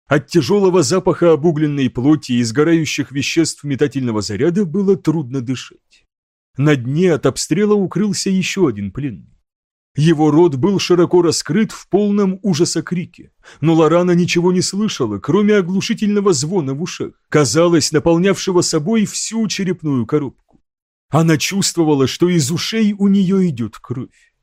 От тяжелого запаха обугленной плоти и сгорающих веществ метательного заряда было трудно дышать. На дне от обстрела укрылся еще один пленный. Его рот был широко раскрыт в полном ужаса крике, но Лорана ничего не слышала, кроме оглушительного звона в ушах, казалось, наполнявшего собой всю черепную коробку. Она чувствовала, что из ушей у нее идет кровь.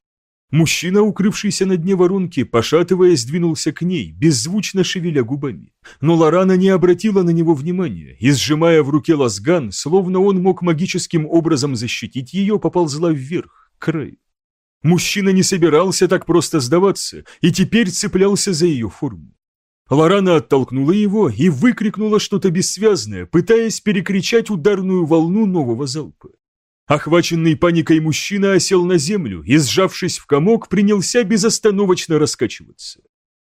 Мужчина, укрывшийся на дне воронки, пошатываясь, двинулся к ней, беззвучно шевеля губами. Но Лорана не обратила на него внимания и, сжимая в руке лазган, словно он мог магическим образом защитить ее, поползла вверх, к краю. Мужчина не собирался так просто сдаваться и теперь цеплялся за ее форму. Лорана оттолкнула его и выкрикнула что-то бессвязное, пытаясь перекричать ударную волну нового залпа. Охваченный паникой мужчина осел на землю и, сжавшись в комок, принялся безостановочно раскачиваться.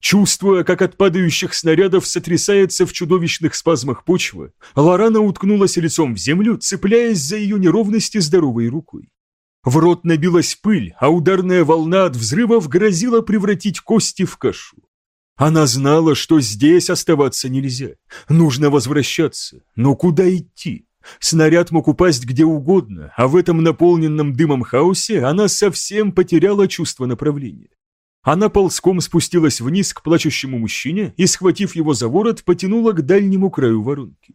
Чувствуя, как от падающих снарядов сотрясается в чудовищных спазмах почва, Лорана уткнулась лицом в землю, цепляясь за ее неровности здоровой рукой. В рот набилась пыль, а ударная волна от взрывов грозила превратить кости в кашу. Она знала, что здесь оставаться нельзя. Нужно возвращаться. Но куда идти? Снаряд мог упасть где угодно, а в этом наполненном дымом хаосе она совсем потеряла чувство направления. Она ползком спустилась вниз к плачущему мужчине и, схватив его за ворот, потянула к дальнему краю воронки.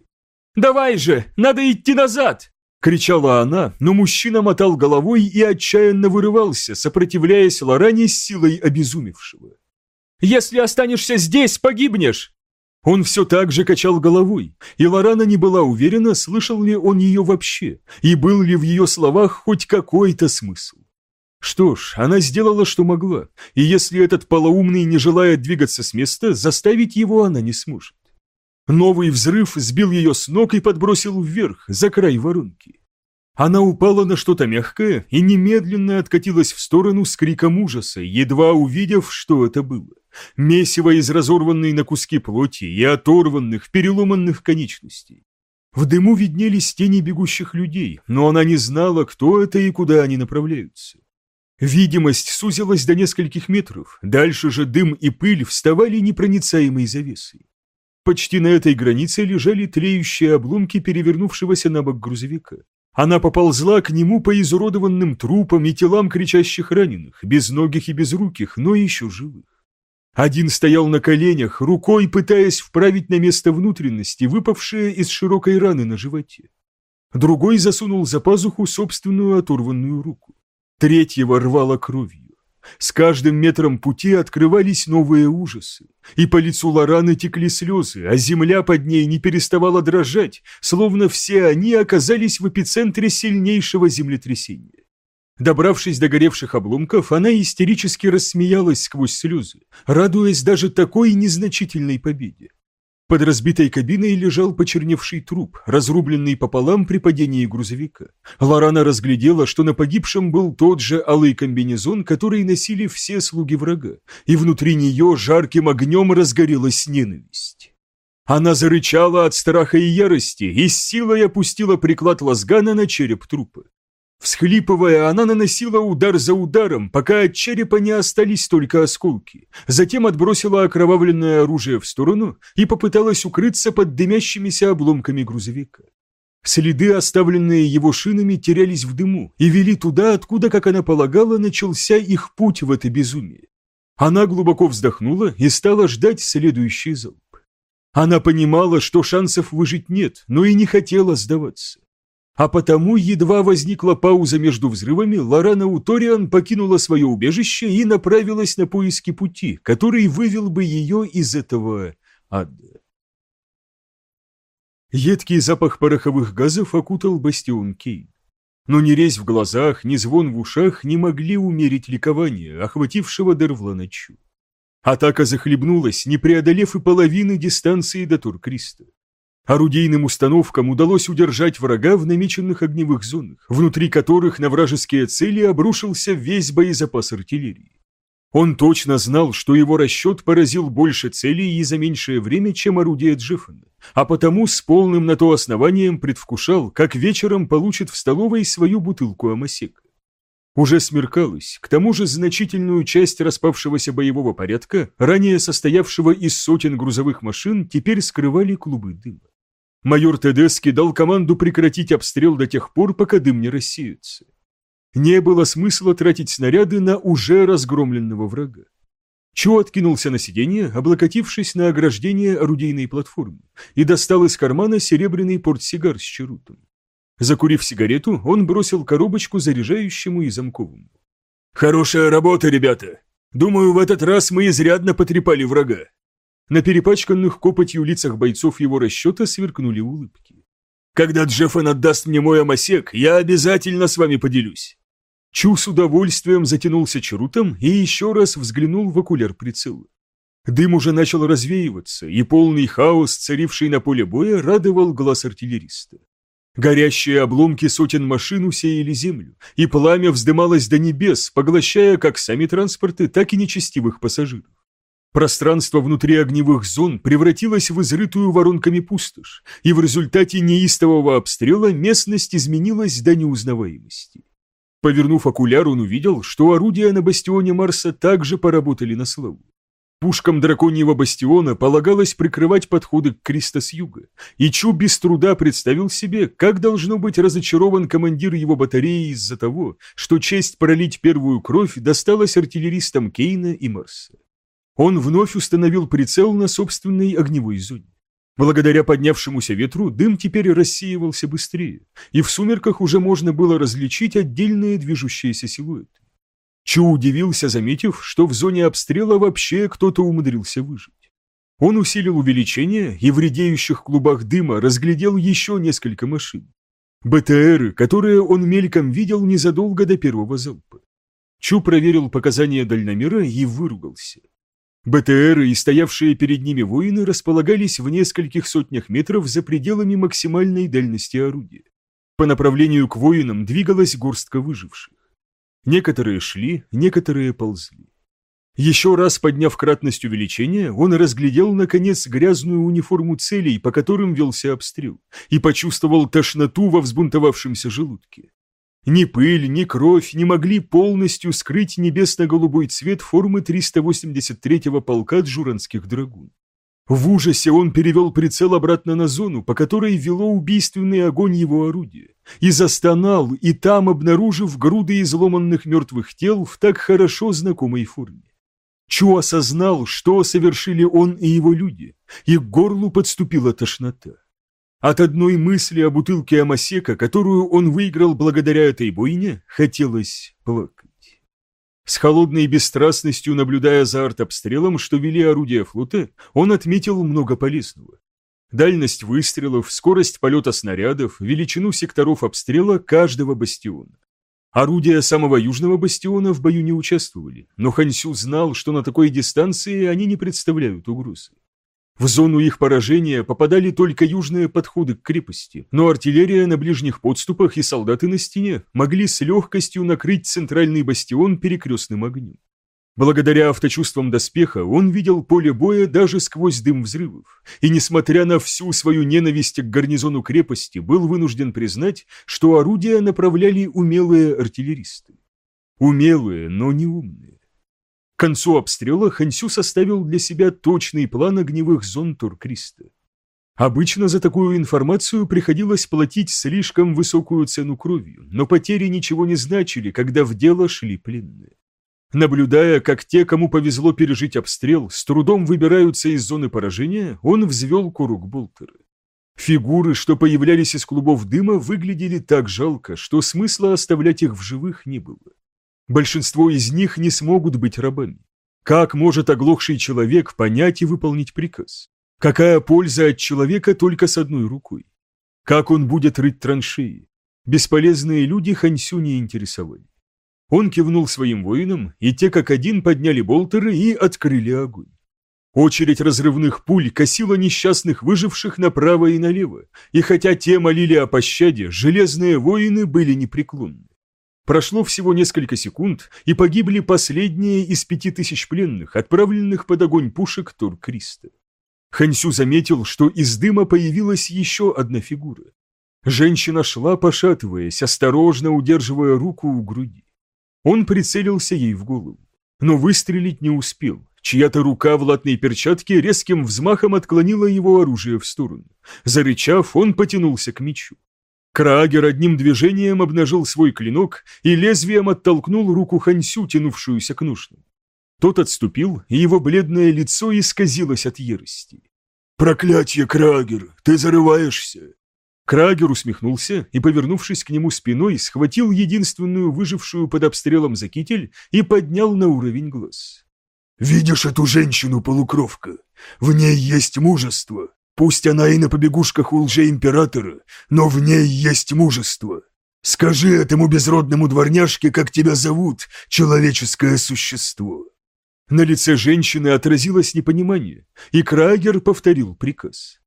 «Давай же! Надо идти назад!» Кричала она, но мужчина мотал головой и отчаянно вырывался, сопротивляясь Лоране с силой обезумевшего. «Если останешься здесь, погибнешь!» Он все так же качал головой, и Лорана не была уверена, слышал ли он ее вообще, и был ли в ее словах хоть какой-то смысл. Что ж, она сделала, что могла, и если этот полоумный не желает двигаться с места, заставить его она не сможет. Новый взрыв сбил ее с ног и подбросил вверх, за край воронки. Она упала на что-то мягкое и немедленно откатилась в сторону с криком ужаса, едва увидев, что это было. Месиво из разорванной на куски плоти и оторванных, переломанных конечностей. В дыму виднелись тени бегущих людей, но она не знала, кто это и куда они направляются. Видимость сузилась до нескольких метров, дальше же дым и пыль вставали непроницаемой завесой. Почти на этой границе лежали тлеющие обломки перевернувшегося на бок грузовика. Она поползла к нему по изуродованным трупам и телам кричащих раненых, безногих и безруких, но еще живых. Один стоял на коленях, рукой пытаясь вправить на место внутренности, выпавшие из широкой раны на животе. Другой засунул за пазуху собственную оторванную руку. Третьего рвало кровью. С каждым метром пути открывались новые ужасы, и по лицу Лораны текли слезы, а земля под ней не переставала дрожать, словно все они оказались в эпицентре сильнейшего землетрясения. Добравшись до горевших обломков, она истерически рассмеялась сквозь слезы, радуясь даже такой незначительной победе. Под разбитой кабиной лежал почерневший труп, разрубленный пополам при падении грузовика. Лорана разглядела, что на погибшем был тот же алый комбинезон, который носили все слуги врага, и внутри нее жарким огнем разгорелась ненависть. Она зарычала от страха и ярости и с силой опустила приклад лазгана на череп трупа. Всхлипывая, она наносила удар за ударом, пока от черепа не остались только осколки. Затем отбросила окровавленное оружие в сторону и попыталась укрыться под дымящимися обломками грузовика. Следы, оставленные его шинами, терялись в дыму и вели туда, откуда, как она полагала, начался их путь в это безумие. Она глубоко вздохнула и стала ждать следующий залп. Она понимала, что шансов выжить нет, но и не хотела сдаваться. А потому едва возникла пауза между взрывами, Лорана Уториан покинула свое убежище и направилась на поиски пути, который вывел бы ее из этого ада. Едкий запах пороховых газов окутал бастион Кейн. Но ни резь в глазах, ни звон в ушах не могли умерить ликование, охватившего Дервла ночью. Атака захлебнулась, не преодолев и половины дистанции до Туркриста. Орудийным установкам удалось удержать врага в намеченных огневых зонах, внутри которых на вражеские цели обрушился весь боезапас артиллерии. Он точно знал, что его расчет поразил больше целей и за меньшее время, чем орудие Джеффена, а потому с полным на то основанием предвкушал, как вечером получит в столовой свою бутылку амасека. Уже смеркалось, к тому же значительную часть распавшегося боевого порядка, ранее состоявшего из сотен грузовых машин, теперь скрывали клубы дыма. Майор Тедески дал команду прекратить обстрел до тех пор, пока дым не рассеется. Не было смысла тратить снаряды на уже разгромленного врага. Чо откинулся на сиденье, облокотившись на ограждение орудийной платформы, и достал из кармана серебряный портсигар с черутом. Закурив сигарету, он бросил коробочку заряжающему и замковому. «Хорошая работа, ребята! Думаю, в этот раз мы изрядно потрепали врага. На перепачканных копотью лицах бойцов его расчета сверкнули улыбки. «Когда Джеффен отдаст мне мой амосек, я обязательно с вами поделюсь». Чу с удовольствием затянулся чарутом и еще раз взглянул в окуляр прицела. Дым уже начал развеиваться, и полный хаос, царивший на поле боя, радовал глаз артиллериста. Горящие обломки сотен машин усеяли землю, и пламя вздымалось до небес, поглощая как сами транспорты, так и нечестивых пассажиров. Пространство внутри огневых зон превратилось в изрытую воронками пустошь, и в результате неистового обстрела местность изменилась до неузнаваемости. Повернув окуляр, он увидел, что орудия на бастионе Марса также поработали на славу. Пушкам драконьего бастиона полагалось прикрывать подходы к Криста с юга, и Чу без труда представил себе, как должно быть разочарован командир его батареи из-за того, что честь пролить первую кровь досталась артиллеристам Кейна и Марса. Он вновь установил прицел на собственной огневой зоне. Благодаря поднявшемуся ветру дым теперь рассеивался быстрее, и в сумерках уже можно было различить отдельные движущиеся силуэты. Чу удивился, заметив, что в зоне обстрела вообще кто-то умудрился выжить. Он усилил увеличение и в редеющих клубах дыма разглядел еще несколько машин. БТРы, которые он мельком видел незадолго до первого залпа. Чу проверил показания дальномера и выругался. БТРы и стоявшие перед ними воины располагались в нескольких сотнях метров за пределами максимальной дальности орудия. По направлению к воинам двигалась горстка выживших. Некоторые шли, некоторые ползли. Еще раз подняв кратность увеличения, он разглядел, наконец, грязную униформу целей, по которым велся обстрел, и почувствовал тошноту во взбунтовавшемся желудке. Ни пыль, ни кровь не могли полностью скрыть небесно-голубой цвет формы 383-го полка джуранских драгун. В ужасе он перевел прицел обратно на зону, по которой вело убийственный огонь его орудия, и застонал, и там обнаружив груды изломанных мертвых тел в так хорошо знакомой форме. Чу осознал, что совершили он и его люди, и к горлу подступила тошнота. От одной мысли о бутылке Амасека, которую он выиграл благодаря этой бойне, хотелось плакать. С холодной бесстрастностью, наблюдая за артобстрелом, что вели орудия флота, он отметил много полезного. Дальность выстрелов, скорость полета снарядов, величину секторов обстрела каждого бастиона. Орудия самого южного бастиона в бою не участвовали, но Хансю знал, что на такой дистанции они не представляют угрозы. В зону их поражения попадали только южные подходы к крепости, но артиллерия на ближних подступах и солдаты на стене могли с легкостью накрыть центральный бастион перекрестным огнем. Благодаря авточувствам доспеха он видел поле боя даже сквозь дым взрывов, и, несмотря на всю свою ненависть к гарнизону крепости, был вынужден признать, что орудия направляли умелые артиллеристы. Умелые, но не умные. К концу обстрела Хансю составил для себя точный план огневых зон Туркриста. Обычно за такую информацию приходилось платить слишком высокую цену кровью, но потери ничего не значили, когда в дело шли пленные. Наблюдая, как те, кому повезло пережить обстрел, с трудом выбираются из зоны поражения, он взвел курок болтера. Фигуры, что появлялись из клубов дыма, выглядели так жалко, что смысла оставлять их в живых не было. Большинство из них не смогут быть рабами. Как может оглохший человек понять и выполнить приказ? Какая польза от человека только с одной рукой? Как он будет рыть траншеи? Бесполезные люди Хансю не интересовали. Он кивнул своим воинам, и те как один подняли болтеры и открыли огонь. Очередь разрывных пуль косила несчастных выживших направо и налево, и хотя те молили о пощаде, железные воины были непреклонны. Прошло всего несколько секунд, и погибли последние из пяти тысяч пленных, отправленных под огонь пушек Тур-Криста. Хансю заметил, что из дыма появилась еще одна фигура. Женщина шла, пошатываясь, осторожно удерживая руку у груди. Он прицелился ей в голову, но выстрелить не успел. Чья-то рука в латной перчатке резким взмахом отклонила его оружие в сторону. Зарычав, он потянулся к мечу. Краагер одним движением обнажил свой клинок и лезвием оттолкнул руку Хансю, тянувшуюся к ножнам. Тот отступил, и его бледное лицо исказилось от ярости. «Проклятье, Крагер, ты зарываешься!» Крагер усмехнулся и, повернувшись к нему спиной, схватил единственную выжившую под обстрелом за китель и поднял на уровень глаз. «Видишь эту женщину, полукровка? В ней есть мужество. Пусть она и на побегушках у лжеимператора, но в ней есть мужество. Скажи этому безродному дворняжке, как тебя зовут, человеческое существо». На лице женщины отразилось непонимание, и Крагер повторил приказ.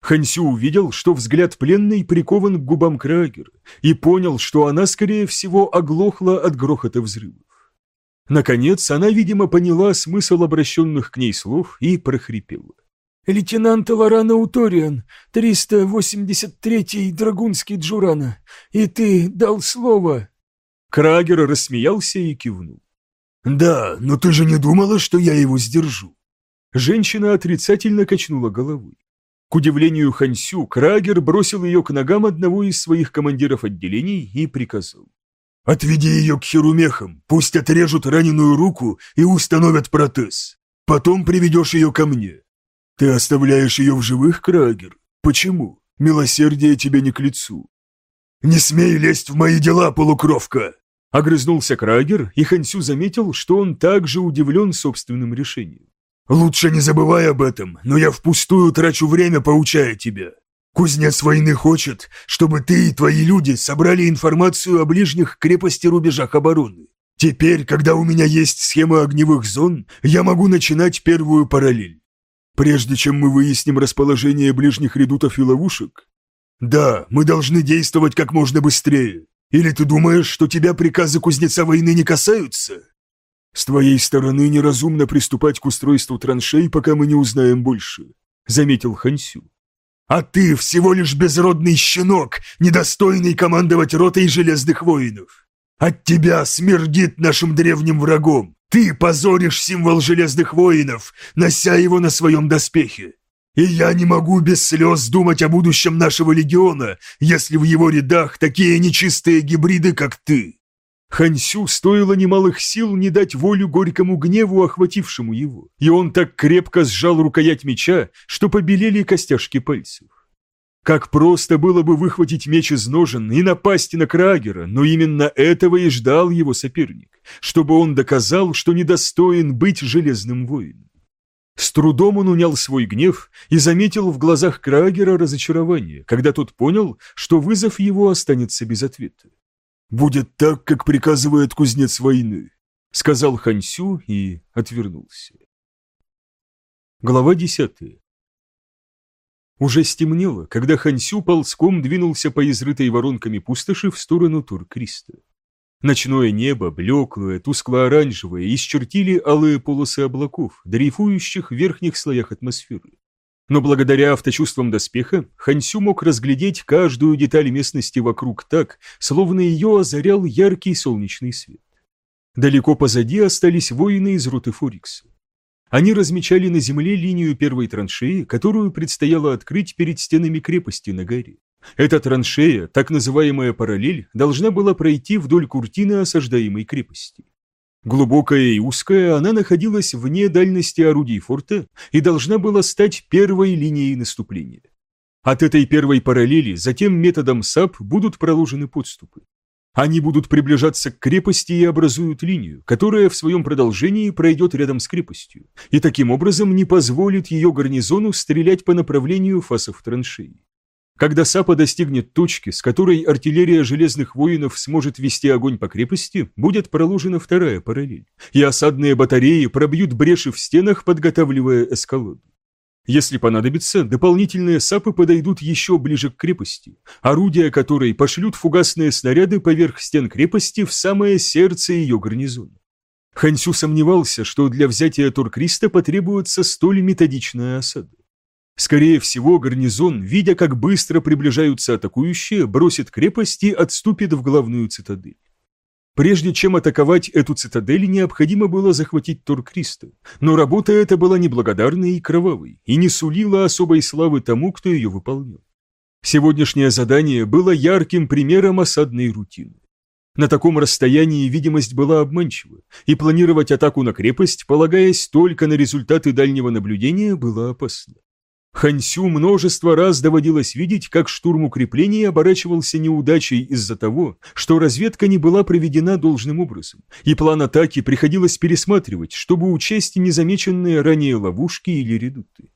Хансю увидел, что взгляд пленной прикован к губам Крагера, и понял, что она, скорее всего, оглохла от грохота взрывов. Наконец, она, видимо, поняла смысл обращенных к ней слов и прохрипела. «Лейтенант Лорана Уториан, 383-й Драгунский Джурана, и ты дал слово». Крагер рассмеялся и кивнул. «Да, но ты же не думала, что я его сдержу?» Женщина отрицательно качнула головой. К удивлению Хансю, Крагер бросил ее к ногам одного из своих командиров отделений и приказал. «Отведи ее к херумехам, пусть отрежут раненую руку и установят протез. Потом приведешь ее ко мне. «Ты оставляешь ее в живых, Крагер? Почему? Милосердие тебе не к лицу». «Не смей лезть в мои дела, полукровка!» Огрызнулся Крагер, и Хансю заметил, что он также удивлен собственным решением. «Лучше не забывай об этом, но я впустую трачу время, поучая тебя. Кузнец войны хочет, чтобы ты и твои люди собрали информацию о ближних крепости рубежах обороны. Теперь, когда у меня есть схема огневых зон, я могу начинать первую параллель. Прежде чем мы выясним расположение ближних редутов и ловушек? Да, мы должны действовать как можно быстрее. Или ты думаешь, что тебя приказы кузнеца войны не касаются? С твоей стороны неразумно приступать к устройству траншей, пока мы не узнаем больше, заметил Хансю. А ты всего лишь безродный щенок, недостойный командовать ротой железных воинов. От тебя смердит нашим древним врагом. Ты позоришь символ Железных Воинов, нося его на своем доспехе. И я не могу без слез думать о будущем нашего легиона, если в его рядах такие нечистые гибриды, как ты. Хансю стоило немалых сил не дать волю горькому гневу, охватившему его, и он так крепко сжал рукоять меча, что побелели костяшки пальцев. Как просто было бы выхватить меч из ножен и напасть на Крагера, но именно этого и ждал его соперник, чтобы он доказал, что недостоин быть железным воином. С трудом он унял свой гнев и заметил в глазах Крагера разочарование, когда тот понял, что вызов его останется без ответа. «Будет так, как приказывает кузнец войны», — сказал Хансю и отвернулся. Глава десятая. Уже стемнело, когда Хансю ползком двинулся по изрытой воронками пустоши в сторону Тур-Криста. Ночное небо, блеклое, тускло-оранжевое, исчертили алые полосы облаков, дрейфующих в верхних слоях атмосферы. Но благодаря авточувствам доспеха Хансю мог разглядеть каждую деталь местности вокруг так, словно ее озарял яркий солнечный свет. Далеко позади остались воины из роты Форикса. Они размечали на земле линию первой траншеи, которую предстояло открыть перед стенами крепости на горе. Эта траншея, так называемая параллель, должна была пройти вдоль куртины осаждаемой крепости. Глубокая и узкая, она находилась вне дальности орудий форта и должна была стать первой линией наступления. От этой первой параллели затем методом САП будут проложены подступы. Они будут приближаться к крепости и образуют линию, которая в своем продолжении пройдет рядом с крепостью, и таким образом не позволит ее гарнизону стрелять по направлению фасов траншеи. Когда Сапа достигнет точки, с которой артиллерия железных воинов сможет вести огонь по крепости, будет проложена вторая параллель, и осадные батареи пробьют бреши в стенах, подготавливая эскалоду. Если понадобится, дополнительные сапы подойдут еще ближе к крепости, орудия которой пошлют фугасные снаряды поверх стен крепости в самое сердце ее гарнизона. Хансю сомневался, что для взятия Туркриста потребуется столь методичная осада. Скорее всего, гарнизон, видя, как быстро приближаются атакующие, бросит крепость и отступит в главную цитадель. Прежде чем атаковать эту цитадель, необходимо было захватить Торкриста, но работа эта была неблагодарной и кровавой, и не сулила особой славы тому, кто ее выполнял. Сегодняшнее задание было ярким примером осадной рутины. На таком расстоянии видимость была обманчива, и планировать атаку на крепость, полагаясь только на результаты дальнего наблюдения, было опасно. Хансю множество раз доводилось видеть, как штурм укреплений оборачивался неудачей из-за того, что разведка не была проведена должным образом, и план атаки приходилось пересматривать, чтобы учесть незамеченные ранее ловушки или редуты.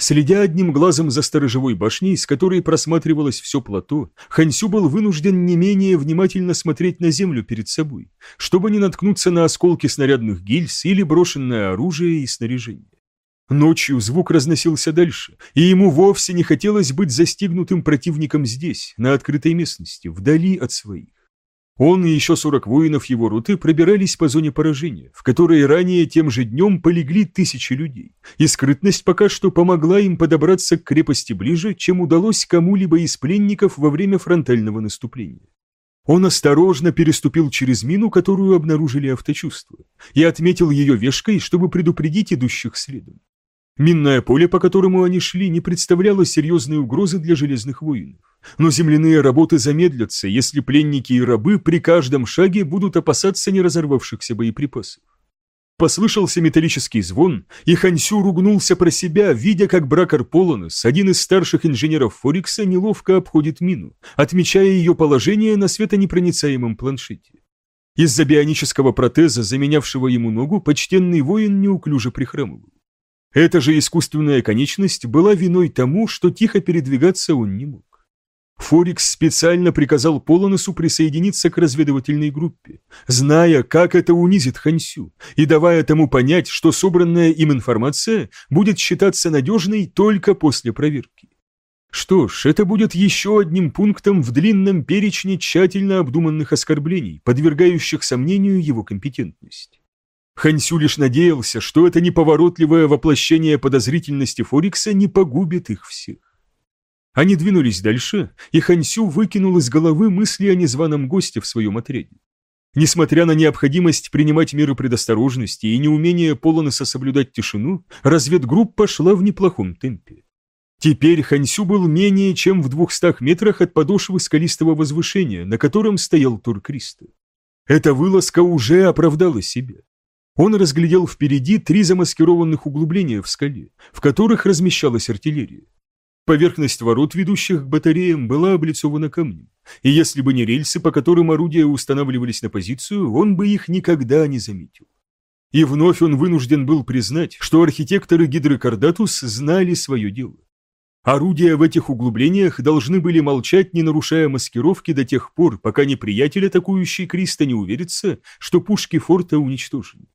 Следя одним глазом за сторожевой башней, с которой просматривалось все плато, Хансю был вынужден не менее внимательно смотреть на землю перед собой, чтобы не наткнуться на осколки снарядных гильз или брошенное оружие и снаряжение. Ночью звук разносился дальше, и ему вовсе не хотелось быть застигнутым противником здесь, на открытой местности, вдали от своих. Он и еще сорок воинов его роты пробирались по зоне поражения, в которой ранее тем же днем полегли тысячи людей, и скрытность пока что помогла им подобраться к крепости ближе, чем удалось кому-либо из пленников во время фронтального наступления. Он осторожно переступил через мину, которую обнаружили авточувства, и отметил ее вешкой, чтобы предупредить идущих следом. Минное поле, по которому они шли, не представляло серьезной угрозы для железных воинов. Но земляные работы замедлятся, если пленники и рабы при каждом шаге будут опасаться не разорвавшихся боеприпасов. Послышался металлический звон, и Хансю ругнулся про себя, видя, как Бракар Полонес, один из старших инженеров Форикса, неловко обходит мину, отмечая ее положение на светонепроницаемом планшете. Из-за бионического протеза, заменявшего ему ногу, почтенный воин неуклюже прихрамывал. Эта же искусственная конечность была виной тому, что тихо передвигаться он не мог. Форикс специально приказал Полонесу присоединиться к разведывательной группе, зная, как это унизит Хансю, и давая тому понять, что собранная им информация будет считаться надежной только после проверки. Что ж, это будет еще одним пунктом в длинном перечне тщательно обдуманных оскорблений, подвергающих сомнению его компетентность. Хансю лишь надеялся, что это неповоротливое воплощение подозрительности Форикса не погубит их всех. Они двинулись дальше, и Хансю выкинул из головы мысли о незваном госте в своем отряде. Несмотря на необходимость принимать меры предосторожности и неумение Полонеса соблюдать тишину, разведгруппа шла в неплохом темпе. Теперь Хансю был менее чем в двухстах метрах от подошвы скалистого возвышения, на котором стоял Тур Криста. Эта вылазка уже оправдала себя. Он разглядел впереди три замаскированных углубления в скале, в которых размещалась артиллерия. Поверхность ворот, ведущих к батареям, была облицована камнем, и если бы не рельсы, по которым орудия устанавливались на позицию, он бы их никогда не заметил. И вновь он вынужден был признать, что архитекторы Гидрокардатус знали свое дело. Орудия в этих углублениях должны были молчать, не нарушая маскировки до тех пор, пока неприятель, атакующий Криста, не уверится, что пушки форта уничтожены.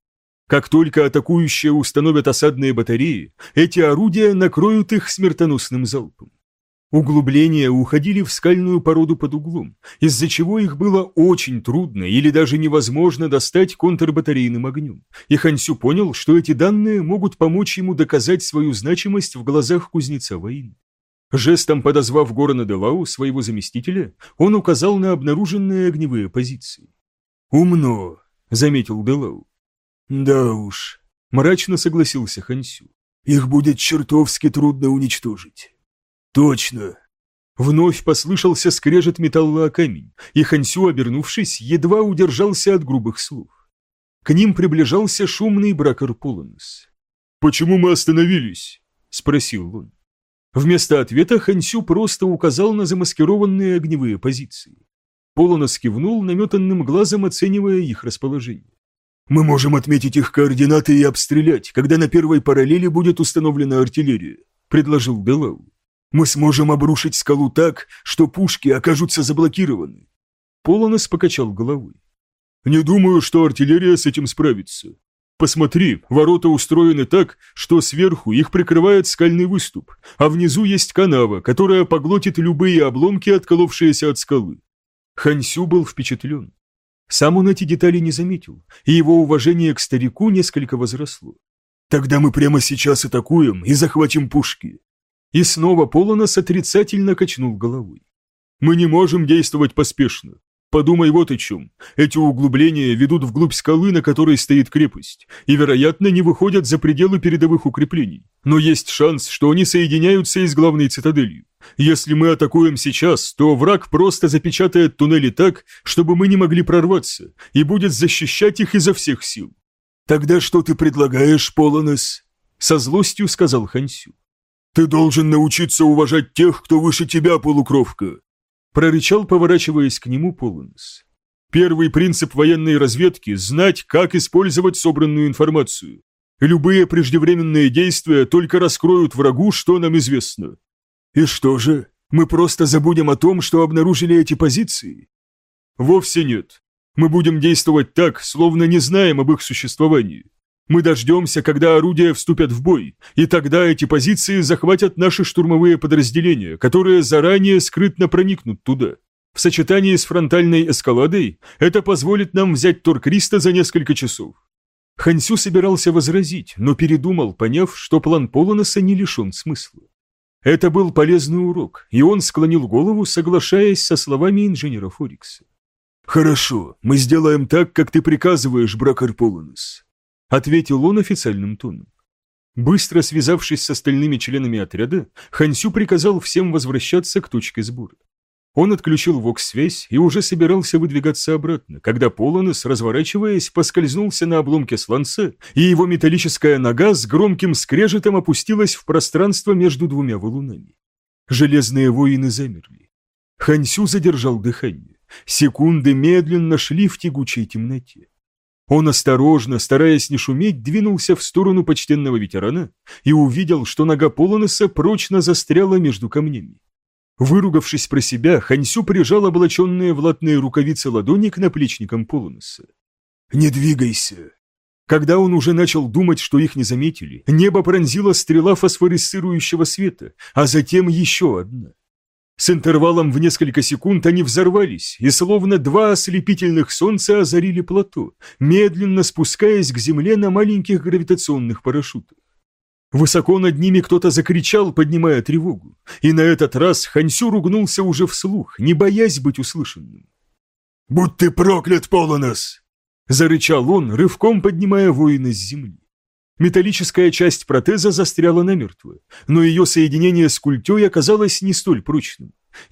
Как только атакующие установят осадные батареи, эти орудия накроют их смертоносным залпом. Углубления уходили в скальную породу под углом, из-за чего их было очень трудно или даже невозможно достать контрбатарейным огнем. И Хансю понял, что эти данные могут помочь ему доказать свою значимость в глазах кузнеца войны. Жестом подозвав Горана Делау, своего заместителя, он указал на обнаруженные огневые позиции. «Умно», — заметил Делау. «Да уж», — мрачно согласился Хансю. «Их будет чертовски трудно уничтожить». «Точно!» Вновь послышался скрежет металла о камень, и Хансю, обернувшись, едва удержался от грубых слов. К ним приближался шумный бракер Полонес. «Почему мы остановились?» – спросил он. Вместо ответа Хансю просто указал на замаскированные огневые позиции. Полонос кивнул, наметанным глазом оценивая их расположение. «Мы можем отметить их координаты и обстрелять, когда на первой параллели будет установлена артиллерия», – предложил Делау мы сможем обрушить скалу так, что пушки окажутся заблокированы. Полонос покачал головой. Не думаю, что артиллерия с этим справится. Посмотри, ворота устроены так, что сверху их прикрывает скальный выступ, а внизу есть канава, которая поглотит любые обломки, отколовшиеся от скалы. Хансю был впечатлен. Сам он эти детали не заметил, и его уважение к старику несколько возросло. «Тогда мы прямо сейчас атакуем и захватим пушки. И снова Полонос отрицательно качнул головой. «Мы не можем действовать поспешно. Подумай вот о чем. Эти углубления ведут вглубь скалы, на которой стоит крепость, и, вероятно, не выходят за пределы передовых укреплений. Но есть шанс, что они соединяются и с главной цитаделью. Если мы атакуем сейчас, то враг просто запечатает туннели так, чтобы мы не могли прорваться, и будет защищать их изо всех сил. «Тогда что ты предлагаешь, Полонос?» Со злостью сказал Хансю. «Ты должен научиться уважать тех, кто выше тебя, полукровка!» Прорычал, поворачиваясь к нему Полонс. «Первый принцип военной разведки – знать, как использовать собранную информацию. Любые преждевременные действия только раскроют врагу, что нам известно». «И что же, мы просто забудем о том, что обнаружили эти позиции?» «Вовсе нет. Мы будем действовать так, словно не знаем об их существовании. Мы дождемся, когда орудия вступят в бой, и тогда эти позиции захватят наши штурмовые подразделения, которые заранее скрытно проникнут туда. В сочетании с фронтальной эскаладой это позволит нам взять Торкриста за несколько часов. Хансю собирался возразить, но передумал, поняв, что план Полоноса не лишен смысла. Это был полезный урок, и он склонил голову, соглашаясь со словами инженера Форикса. «Хорошо, мы сделаем так, как ты приказываешь, Бракар Полонос. — ответил он официальным тоном. Быстро связавшись с остальными членами отряда, Хансю приказал всем возвращаться к точке сбора. Он отключил вокс-связь и уже собирался выдвигаться обратно, когда Полонес, разворачиваясь, поскользнулся на обломке сланца, и его металлическая нога с громким скрежетом опустилась в пространство между двумя валунами. Железные воины замерли. Хансю задержал дыхание. Секунды медленно шли в тягучей темноте. Он осторожно, стараясь не шуметь, двинулся в сторону почтенного ветерана и увидел, что нога Полонеса прочно застряла между камнями. Выругавшись про себя, Хансю прижал облаченные в латные рукавицы ладони к наплечникам Полонеса. «Не двигайся!» Когда он уже начал думать, что их не заметили, небо пронзила стрела фосфорисцирующего света, а затем еще одна. С интервалом в несколько секунд они взорвались, и словно два ослепительных солнца озарили плато, медленно спускаясь к земле на маленьких гравитационных парашютах. Высоко над ними кто-то закричал, поднимая тревогу, и на этот раз Хансю ругнулся уже вслух, не боясь быть услышанным. «Будь ты проклят, Полонос!» – зарычал он, рывком поднимая воина с земли. Металлическая часть протеза застряла намертво, но ее соединение с культей оказалось не столь прочным.